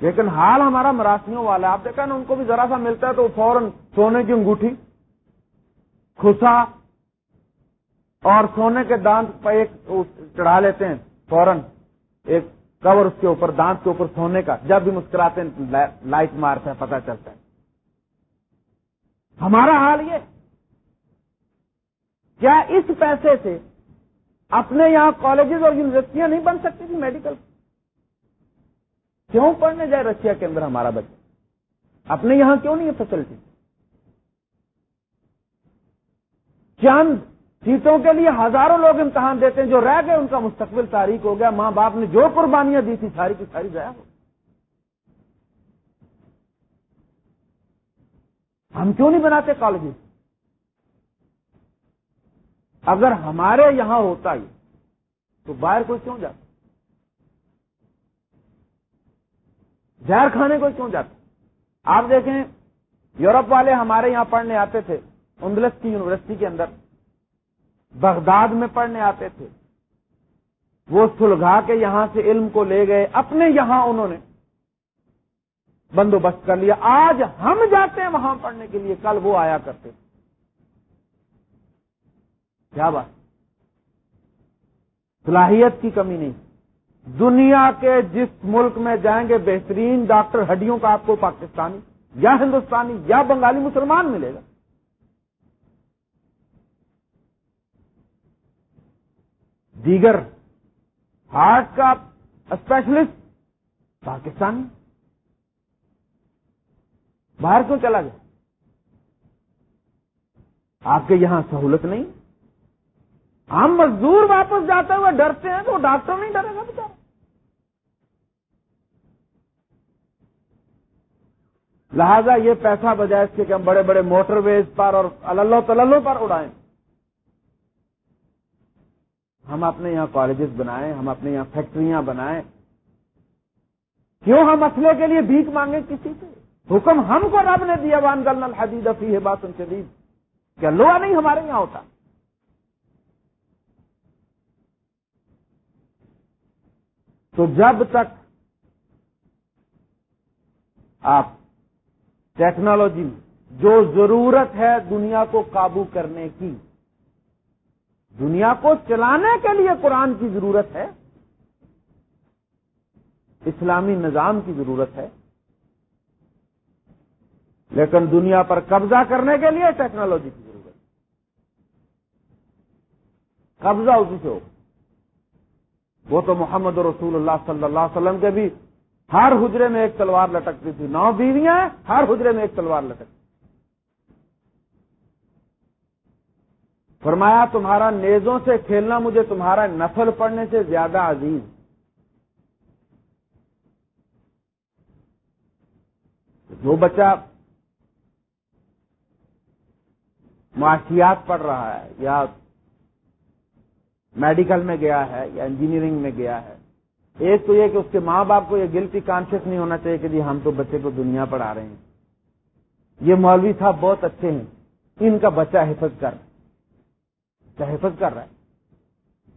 لیکن حال ہمارا مراسیوں والا آپ دیکھا نا، ان کو بھی ذرا سا ملتا ہے تو فوراً سونے کی انگوٹھی، کھسا اور سونے کے دانت پہ ایک چڑھا لیتے ہیں فوراً، ایک کور اس کے اوپر، دانت کے اوپر سونے کا، جب بھی مسکراتے ہیں لائٹ مارتا ہے پتا چلتا ہے۔ ہمارا حال یہ، کیا اس پیسے سے اپنے یہاں کالجز اور یونیورسٹیاں نہیں بن سکتی تھی میڈیکل؟ کیوں پڑھنے جائے رشیا کے اندر ہمارا بچہ؟ اپنے یہاں کیوں نہیں ہے فیسلٹی چند سیٹوں کے لیے ہزاروں لوگ امتحان دیتے ہیں، جو رہ گئے، ان کا مستقبل تاریخ ہو گیا۔ ماں باپ نے جو قربانیاں دی تھی، ساری کی ساری ضائع ہو ہم کیوں نہیں بناتے کالجز اگر ہمارے یہاں ہوتا ہی، تو باہر کوئی کیوں جاتا؟ زہر کھانے کو کیوں جاتا؟ آپ دیکھیں، یورپ والے ہمارے یہاں پڑھنے آتے تھے، اندلس کی یونیورسٹی کے اندر۔ بغداد میں پڑھنے آتے تھے۔ وہ سلگا کے یہاں سے علم کو لے گئے، اپنے یہاں انہوں نے بندوبست کر لیا۔ آج ہم جاتے ہیں وہاں پڑھنے کے لیے، کل وہ آیا کرتے۔ کیا بات؟ صلاحیت کی کمی نہیں۔ دنیا کے جس ملک میں جائیں گے، بہترین ڈاکٹر ہڈیوں کا آپ کو پاکستانی یا ہندوستانی یا بنگالی مسلمان ملے گا۔ دیگر ہارٹ کا اسپیشلسٹ پاکستان باہر کیوں چلا گیا؟ آپ کے یہاں سہولت نہیں۔ ہم مزدور واپس جاتے ہوئے ڈرتے ہیں تو ڈاکٹر نہیں ڈرے گا بچارا۔ لہذا یہ پیسہ بجائے اس کے کہ ہم بڑے بڑے موٹر ویز پر اور اللہ تللوں پر اڑائیں۔ ہم اپنے یہاں کالجز بنائیں، ہم اپنے یہاں فیکٹریاں بنائیں۔ کیوں ہم مسئلے کے لیے بھیک مانگیں کسی سے؟ حکم ہم کو رب نے دیا وان گل الحدید افی ہے بات ان سے کیا لوہا نہیں ہمارے یہاں ہوتا؟ تو جب تک آپ ٹیکنالوجی جو ضرورت ہے دنیا کو قابو کرنے کی دنیا کو چلانے کے لیے قرآن کی ضرورت ہے، اسلامی نظام کی ضرورت ہے، لیکن دنیا پر قبضہ کرنے کے لیے ٹیکنالوجی کی ضرورت ہے۔ قبضہ اسی سے ہو وہ تو محمد رسول اللہ صلی اللہ علیہ وسلم کے بھی ہر حجرے میں ایک تلوار لٹکتی تھی۔ نو بیویاں ہر حجرے میں ایک تلوار لٹکتی فرمایا، تمہارا نیزوں سے کھیلنا مجھے تمہارا نفل پڑنے سے زیادہ عزیز جو بچہ معاشیات پڑھ رہا ہے، یا میڈیکل میں گیا ہے، یا انجینئرنگ میں گیا ہے، ایک تو یہ کہ اس کے ماں باپ کو یہ گلٹی کانشیس نہیں ہونا چاہیے کہ جی ہم تو بچے کو دنیا پڑھا رہے ہیں. یہ مولوی صاحب بہت اچھے ہیں. ان کا بچہ حفظ کر. کیا حفظ کر رہا ہے؟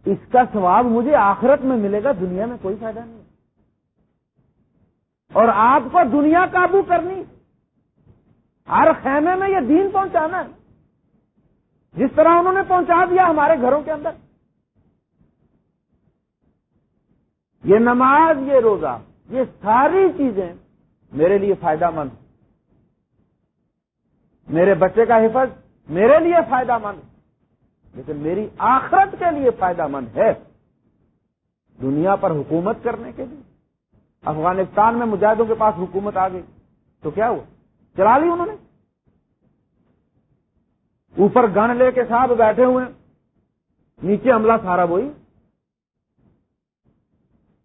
اس کا ثواب مجھے آخرت میں ملے گا، دنیا میں کوئی فائدہ نہیں۔ اور آپ کو دنیا قابو کرنی، ہر خیمے میں یہ دین پہنچانا ہے۔ جس طرح انہوں نے پہنچا دیا ہمارے گھروں کے اندر۔ یہ نماز، یہ روزہ، یہ ساری چیزیں میرے لیے فائدہ مند۔ میرے بچے کا حفظ میرے لیے فائدہ مند۔ لیکن میری آخرت کے لیے فائدہ مند ہے دنیا پر حکومت کرنے کے لیے۔ افغانستان میں مجاہدوں کے پاس حکومت آ گئی۔ تو کیا ہوا؟ چلا لی انہوں نے۔ اوپر گن لے کے ساتھ بیٹھے ہوئے نیچے حملہ سارا وہی۔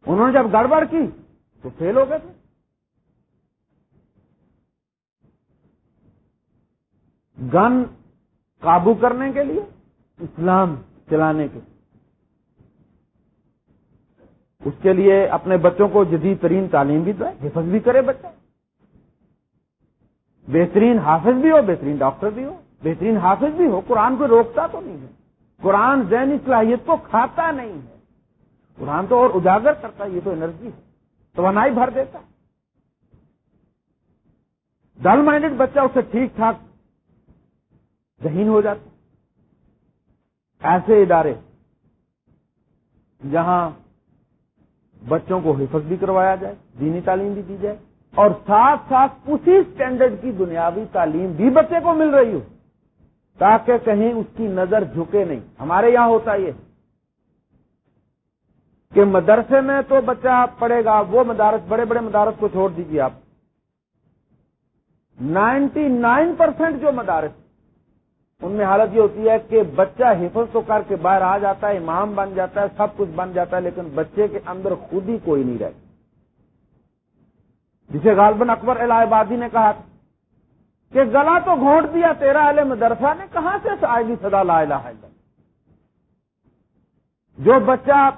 انہوں نے جب گڑبڑ کی تو فیل ہو گئے تھے۔ گن قابو کرنے کے لیے اسلام چلانے کے۔ اس کے لیے اپنے بچوں کو جدید ترین تعلیم بھی دے حفظ بھی کرے بچہ۔ بہترین حافظ بھی ہو، بہترین ڈاکٹر بھی ہو، بہترین حافظ بھی ہو، قرآن کو روکتا تو نہیں ہے۔ قرآن ذہنی صلاحیت کو کھاتا نہیں ہے۔ قرآن تو اور اجاگر کرتا ہے، یہ تو انرجی ہے، توانائی بھر دیتا ڈل مائنڈیڈ بچہ، اسے ٹھیک ٹھاک ذہین ہو جاتا ایسے ادارے جہاں بچوں کو حفظ بھی کروایا جائے، دینی تعلیم بھی دی جائے، اور ساتھ ساتھ اسی اسٹینڈرڈ کی دنیاوی تعلیم بھی بچے کو مل رہی ہو، تاکہ کہیں اس کی نظر جھکے نہیں۔ ہمارے یہاں ہوتا یہ کہ مدرسے میں تو بچہ پڑھے گا، وہ مدارس، بڑے بڑے مدارس کو چھوڑ دیجیے آپ۔ نائنٹی نائن پرسینٹ جو مدارس ان میں حالت یہ ہوتی ہے کہ بچہ حفظ تو کر کے باہر آ جاتا ہے، امام بن جاتا ہے، سب کچھ بن جاتا ہے، لیکن بچے کے اندر خود ہی کوئی نہیں رہتا جسے غالباً اکبر الہ آبادی نے کہا کہ گلا تو گھونٹ دیا، تیرا اہل مدرسہ نے کہاں سے آئے گی سدا لا الہ الا جو بچہ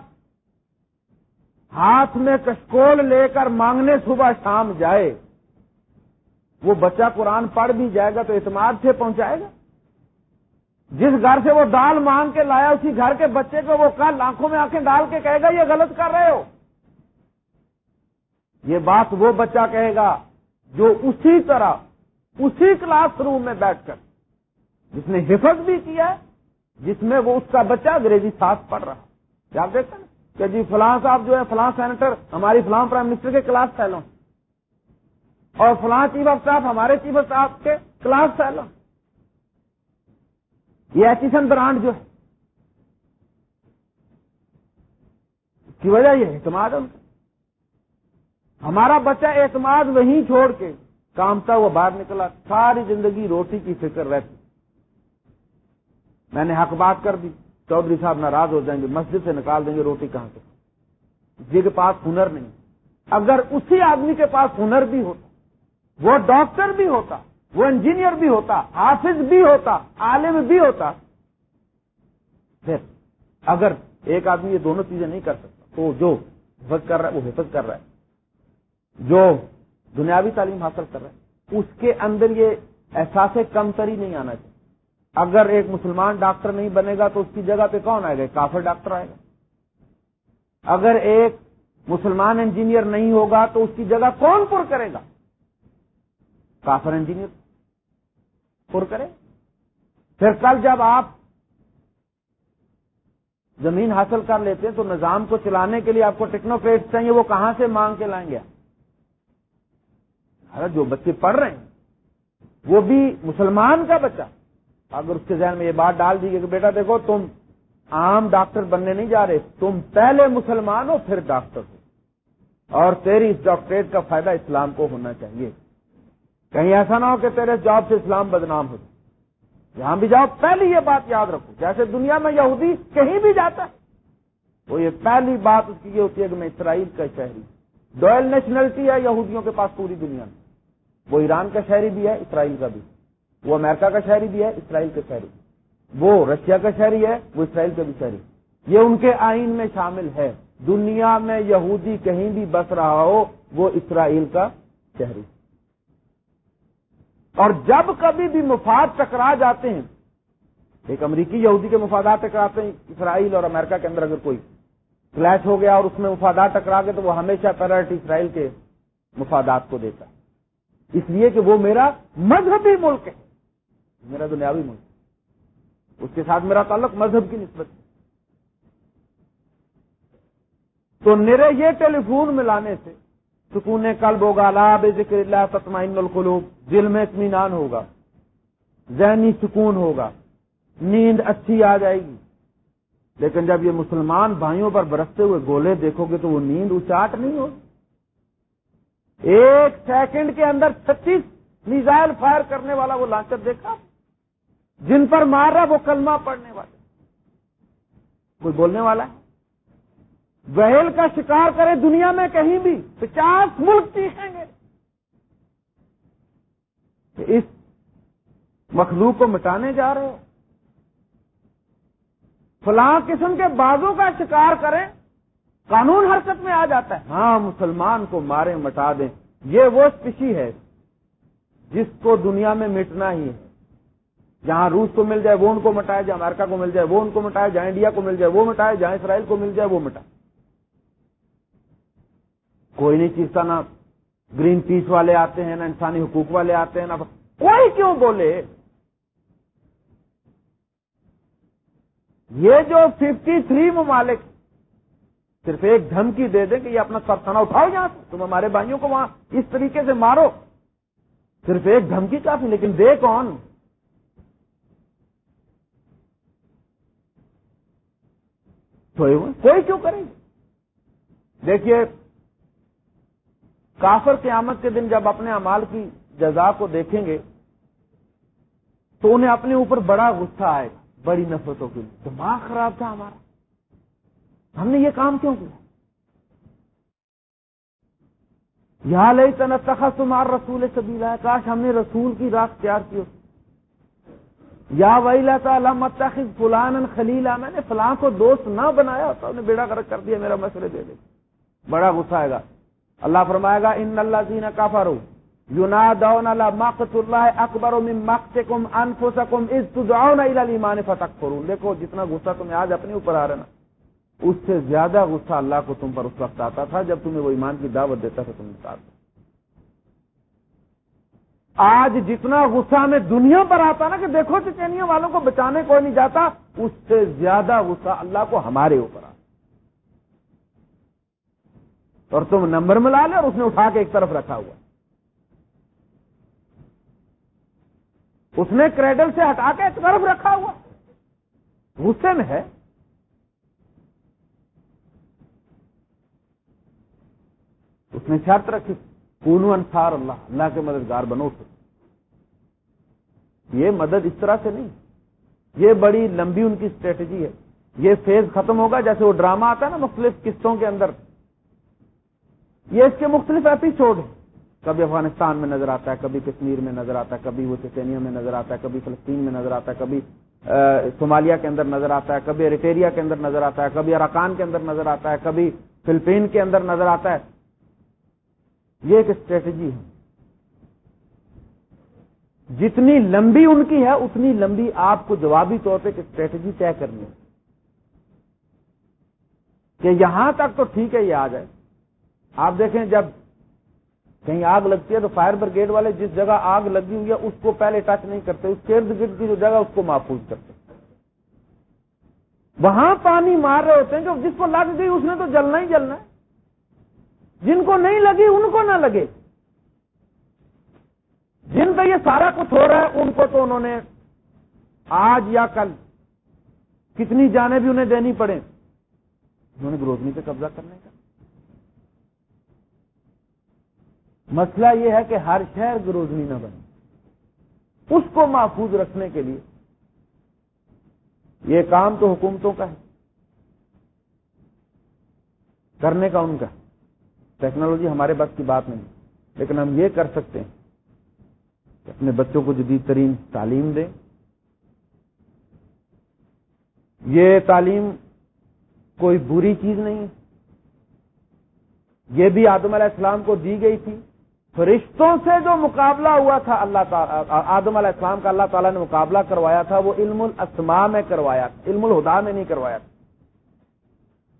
ہاتھ میں کشکول لے کر مانگنے صبح شام جائے، وہ بچہ قرآن پڑھ بھی جائے گا تو اعتماد سے پہنچائے گا؟ جس گھر سے وہ دال مانگ کے لایا، اسی گھر کے بچے کو وہ کل آنکھوں میں آنکھیں ڈال کے کہے گا، یہ غلط کر رہے ہو۔ یہ بات وہ بچہ کہے گا جو اسی طرح، اسی کلاس روم میں بیٹھ کر، جس نے حفظ بھی کیا، جس میں وہ اس کا بچہ انگریزی ساتھ پڑھ رہا۔ کیا آپ دیکھتے ہیں کہ جی فلاں صاحب جو ہے، فلاں سینیٹر، ہماری فلاں پرائم منسٹر کے کلاس فیلو۔ اور فلاں چیف آف اسٹاف ہمارے چیف آف اسٹاف کے کلاس فیلو۔ یہ ایچیسن برانڈ جو ہے۔ کی وجہ یہ اعتماد ہے۔ ہمارا بچہ اعتماد وہیں چھوڑ کے کامتا وہ باہر نکلا، ساری زندگی روٹی کی فکر رہتی۔ میں نے حق بات کر دی، چودھری صاحب ناراض ہو جائیں گے، مسجد سے نکال دیں گے روٹی کہاں سے؟ جی کے پاس ہنر نہیں۔ اگر اسی آدمی کے پاس ہنر بھی ہوتا، وہ ڈاکٹر بھی ہوتا وہ انجینئر بھی ہوتا، حافظ بھی ہوتا، عالم بھی ہوتا۔ پھر اگر ایک آدمی یہ دونوں چیزیں نہیں کر سکتا، تو جو حفظ کر رہا ہے، وہ حفظ کر رہا ہے۔ جو دنیاوی تعلیم حاصل کر رہا ہے، اس کے اندر یہ احساس کمتری نہیں آنا چاہیے۔ اگر ایک مسلمان ڈاکٹر نہیں بنے گا، تو اس کی جگہ پہ کون آئے گا؟ کافر ڈاکٹر آئے گا۔ اگر ایک مسلمان انجینئر نہیں ہوگا، تو اس کی جگہ کون پر کرے گا؟ کافر انجینئر۔ پر کرے پھر کل جب آپ زمین حاصل کر لیتے ہیں تو نظام کو چلانے کے لیے آپ کو ٹیکنوکریٹ چاہیے، وہ کہاں سے مانگ کے لائیں گے ارے جو بچے پڑھ رہے ہیں، وہ بھی مسلمان کا بچہ۔ اگر اس کے ذہن میں یہ بات ڈال دی کہ بیٹا دیکھو، تم عام ڈاکٹر بننے نہیں جا رہے، تم پہلے مسلمان ہو، پھر ڈاکٹر ہو۔ اور تیری اس ڈاکٹریٹ کا فائدہ اسلام کو ہونا چاہیے۔ کہیں ایسا نہ ہو کہ تیرے جاب سے اسلام بدنام ہو جہاں بھی جاؤ، پہلی یہ بات یاد رکھو، جیسے دنیا میں یہودی کہیں بھی جاتا ہے، وہ یہ پہلی بات اس کی یہ ہوتی ہے کہ میں اسرائیل کا شہری۔ ڈوئل نیشنلٹی ہے یہودیوں کے پاس پوری دنیا میں۔ وہ ایران کا شہری بھی ہے، اسرائیل کا بھی۔ وہ امریکہ کا شہری بھی ہے، اسرائیل کا شہری۔ وہ رشیا کا شہری ہے، وہ اسرائیل کا بھی شہری۔ یہ ان کے آئین میں شامل ہے۔ دنیا میں یہودی کہیں بھی بس رہا ہو، وہ اسرائیل کا شہری۔ اور جب کبھی بھی مفاد ٹکرا جاتے ہیں، ایک امریکی یہودی کے مفادات ٹکراتے ہیں، اسرائیل اور امریکہ کے اندر اگر کوئی کلیش ہو گیا اور اس میں مفادات ٹکرا گئے تو وہ ہمیشہ پیرٹی اسرائیل کے مفادات کو دیتا ہے۔ اس لیے کہ وہ میرا مذہبی ملک ہے۔ میرا دنیاوی ملک اس کے ساتھ میرا تعلق مذہب کی نسبت ہے۔ تو میرے یہ ٹیلی فون ملانے سے سکون قلب ہوگا لاب ذکر اللہ تطمئن القلوب، دل میں اطمینان ہوگا، ذہنی سکون ہوگا، نیند اچھی آ جائے گی۔ لیکن جب یہ مسلمان بھائیوں پر برستے ہوئے گولے دیکھو گے تو وہ نیند اچاٹ نہیں ہوگی۔ ایک سیکنڈ کے اندر چھتیس میزائل فائر کرنے والا وہ لانچر دیکھا، جن پر مار رہا وہ کلمہ پڑنے والے۔ کوئی بولنے والا ہے؟ وہیل کا شکار کرے دنیا میں کہیں بھی، پچاس ملک چیخیں گے۔ اس مخلوق کو مٹانے جا رہے ہو فلاں قسم کے بازوں کا شکار کریں، قانون حرکت میں آ جاتا ہے۔ ہاں مسلمان کو مارے، مٹا دیں۔ یہ وہ اسپیشی ہے جس کو دنیا میں مٹنا ہی ہے۔ جہاں روس کو مل جائے، وہ ان کو مٹائے، جہاں امریکہ کو مل جائے، وہ ان کو مٹائے، جہاں انڈیا کو مل جائے، وہ مٹائے، جہاں اسرائیل کو مل جائے، وہ مٹائے۔ کوئی نہیں چیزتا نہ گرین پیس والے آتے ہیں، نہ انسانی حقوق والے آتے ہیں، نہ کوئی کیوں بولے؟ یہ جو ففٹی تھری ممالک صرف ایک دھمکی دے دیں کہ یہ اپنا سرسنا اٹھاؤ یہاں سے، تم ہمارے بھائیوں کو وہاں اس طریقے سے مارو۔ صرف ایک دھمکی کافی، لیکن دے کون؟ کوئی کیوں کریں دیکھیے کافر قیامت کے دن جب اپنے امال کی جزا کو دیکھیں گے، تو انہیں اپنے اوپر بڑا غصہ آئے گا بڑی نفرتوں کے لیے۔ دماغ خراب تھا ہمارا۔ ہم نے یہ کام کیوں کیا؟ یا لئی تنا تمہار رسول سبھی ہے کاش ہم نے رسول کی رات تیار کی یا وہی تعالی متخذ فلان خلیلا۔ میں نے فلاں کو دوست نہ بنایا، تو نے بیڑا کر کر دیا، میرا مسئلے دے دے۔ بڑا غصہ آئے گا۔ اللہ فرمائے گا، ان اللہ زین کافر یونا دون اللہ مقت اللہ اکبر مقت کم انفسکم از تدعون الى ایمان فتح دیکھو جتنا غصہ تمہیں آج اپنے اوپر آ رہا نا، اس سے زیادہ غصہ اللہ کو تم پر اس وقت آتا تھا جب تمہیں وہ ایمان کی دعوت دیتا تھا تم ساتھ آج جتنا غصہ ہمیں دنیا پر آتا نا کہ دیکھو چچینیا والوں کو بچانے کوئی نہیں جاتا، اس سے زیادہ غصہ اللہ کو ہمارے اوپر آتا۔ اور تم نمبر ملا لے اور اس نے اٹھا کے ایک طرف رکھا ہوا اس نے کریڈل سے ہٹا کے ایک طرف رکھا ہوا غصے میں ہے۔ اس نے شرط رکھی۔ کونو انصار اللہ اللہ کے مددگار بنو یہ مدد اس طرح سے نہیں۔ یہ بڑی لمبی ان کی اسٹریٹجی ہے۔ یہ فیز ختم ہوگا جیسے وہ ڈرامہ آتا ہے نا، مختلف قسطوں کے اندر۔ یہ اس کے مختلف ایپیسوڈ ہیں۔ کبھی افغانستان میں نظر آتا ہے، کبھی کشمیر میں نظر آتا ہے، کبھی وہ چچینیا میں نظر آتا ہے، کبھی فلسطین میں نظر آتا ہے، کبھی صومالیہ کے اندر نظر آتا ہے، کبھی ریٹیریا کے اندر نظر آتا ہے، کبھی اراکان کے اندر نظر آتا ہے، کبھی فلپین کے اندر نظر آتا ہے۔ یہ ایک اسٹریٹجی ہے۔ جتنی لمبی ان کی ہے، اتنی لمبی آپ کو جوابی طور پہ ایک اسٹریٹجی طے کرنی ہے۔ کہ یہاں تک تو ٹھیک ہے، یہ آ جائے۔ آپ دیکھیں جب کہیں آگ لگتی ہے تو فائر بریگیڈ والے جس جگہ آگ لگی ہوئی ہے اس کو پہلے ٹچ نہیں کرتے، اس گرد گرد کی جو جگہ اس کو محفوظ کرتے۔ وہاں پانی مار رہے ہوتے ہیں جو جس کو لگ گئی اس نے تو جلنا ہی جلنا ہے۔ جن کو نہیں لگی ان کو نہ لگے۔ جن پہ یہ سارا کچھ ہو رہا ہے، ان کو تو انہوں نے آج یا کل کتنی جانے بھی انہیں دینی پڑے انہوں نے گروزنی پہ قبضہ کرنے کا۔ مسئلہ یہ ہے کہ ہر شہر گروزنی نہ بنے۔ اس کو محفوظ رکھنے کے لیے یہ کام تو حکومتوں کا ہے۔ کرنے کا ان کا ٹیکنالوجی ہمارے بس کی بات نہیں، لیکن ہم یہ کر سکتے ہیں کہ اپنے بچوں کو جدید ترین تعلیم دیں۔ یہ تعلیم کوئی بری چیز نہیں ہے۔ یہ بھی آدم علیہ السلام کو دی گئی تھی۔ فرشتوں سے جو مقابلہ ہوا تھا، اللہ آدم علیہ السلام کا اللہ تعالیٰ نے مقابلہ کروایا تھا، وہ علم الاسماء میں کروایا، علم الہدا میں نہیں کروایا تھا۔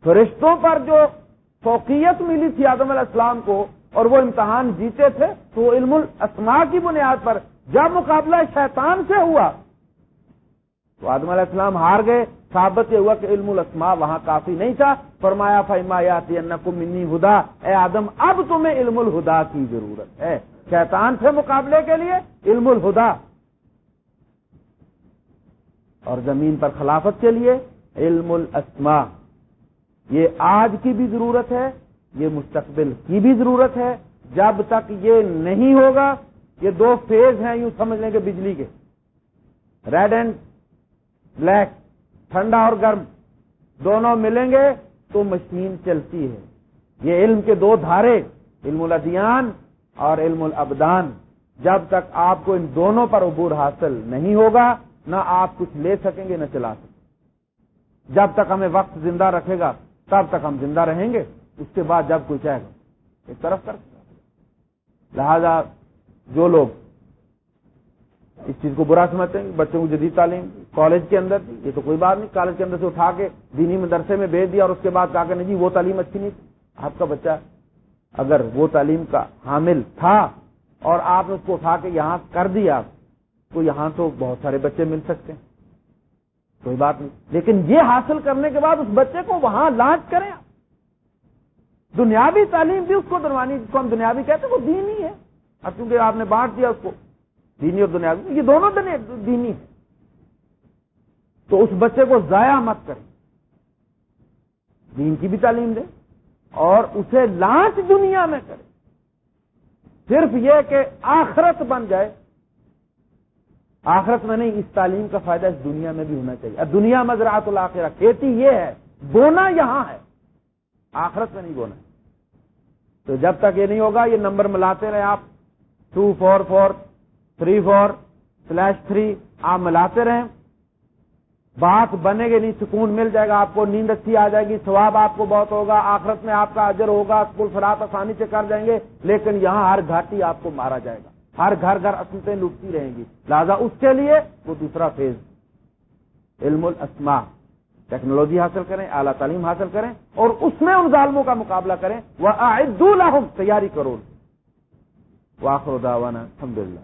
فرشتوں پر جو فوقیت ملی تھی آدم علیہ السلام کو اور وہ امتحان جیتے تھے، تو وہ علم الاسماء کی بنیاد پر جب مقابلہ شیطان سے ہوا تو آدم علیہ السلام ہار گئے ثابت یہ ہوا کہ علم الاسماء وہاں کافی نہیں تھا، فرمایا فیما یاتی منی ہدا اے آدم، اب تمہیں علم الہدا کی ضرورت ہے۔ شیطان سے مقابلے کے لیے، علم الہدا۔ اور زمین پر خلافت کے لیے، علم الاسماء۔ یہ آج کی بھی ضرورت ہے، یہ مستقبل کی بھی ضرورت ہے۔ جب تک یہ نہیں ہوگا، یہ دو فیز ہیں، یوں سمجھ لیں کہ بجلی کے۔ ریڈ اینڈ بلیک، ٹھنڈا اور گرم، دونوں ملیں گے تو مشین چلتی ہے۔ یہ علم کے دو دھارے، علم الادیان اور علم الابدان۔ جب تک آپ کو ان دونوں پر عبور حاصل نہیں ہوگا، نہ آپ کچھ لے سکیں گے، نہ چلا سکیں جب تک ہمیں وقت زندہ رکھے گا، تب تک ہم زندہ رہیں گے۔ اس کے بعد جب کوئی چاہے گا، ایک طرف کر لہذا جو لوگ اس چیز کو برا سمجھتے ہیں، بچوں کو جدید تعلیم، کالج کے اندر، یہ تو کوئی بات نہیں، کالج کے اندر سے اٹھا کے دینی مدرسے میں بھیج دیا اور اس کے بعد کہا کہ نہیں جی وہ تعلیم اچھی نہیں تھی۔ آپ کا بچہ اگر وہ تعلیم کا حامل تھا اور آپ نے اس کو اٹھا کے یہاں کر دیا، تو یہاں تو بہت سارے بچے مل سکتے ہیں۔ کوئی بات نہیں۔ لیکن یہ حاصل کرنے کے بعد اس بچے کو وہاں لانچ کریں دنیاوی تعلیم بھی اس کو دروانی جس کو ہم دنیاوی کہتے ہیں، وہ دین ہی ہے۔ اب کیونکہ آپ نے بانٹ دیا اس کو دینی اور دنیاوی یہ دونوں دینی ہے تو اس بچے کو ضائع مت کریں۔ دین کی بھی تعلیم دیں اور اسے لانچ دنیا میں کرے صرف یہ کہ آخرت بن جائے۔ آخرت میں نہیں، اس تعلیم کا فائدہ اس دنیا میں بھی ہونا چاہیے۔ اب دنیا مزرات الآخرہ کھیتی یہ ہے، بونا یہاں ہے۔ آخرت میں نہیں بونا۔ تو جب تک یہ نہیں ہوگا، یہ نمبر ملاتے رہے آپ۔ Two four four. Three four slash three آپ ملاتے رہیں۔ بات بنے گی نہیں، سکون مل جائے گا، آپ کو نیند اچھی آ جائے گی، ثواب آپ کو بہت ہوگا، آخرت میں آپ کا اجر ہوگا، اسکول فرات آسانی سے کر جائیں گے، لیکن یہاں ہر گھاٹی آپ کو مارا جائے گا۔ ہر گھر گھر اصلتیں لوٹتی رہیں گی۔ لہذا اس کے لیے وہ دوسرا فیز علم الاسماء۔ ٹیکنالوجی حاصل کریں، اعلیٰ تعلیم حاصل کریں، اور اس میں ان ظالموں کا مقابلہ کریں۔ وہ تیاری کرو۔ واخر داوانا الحمد للہ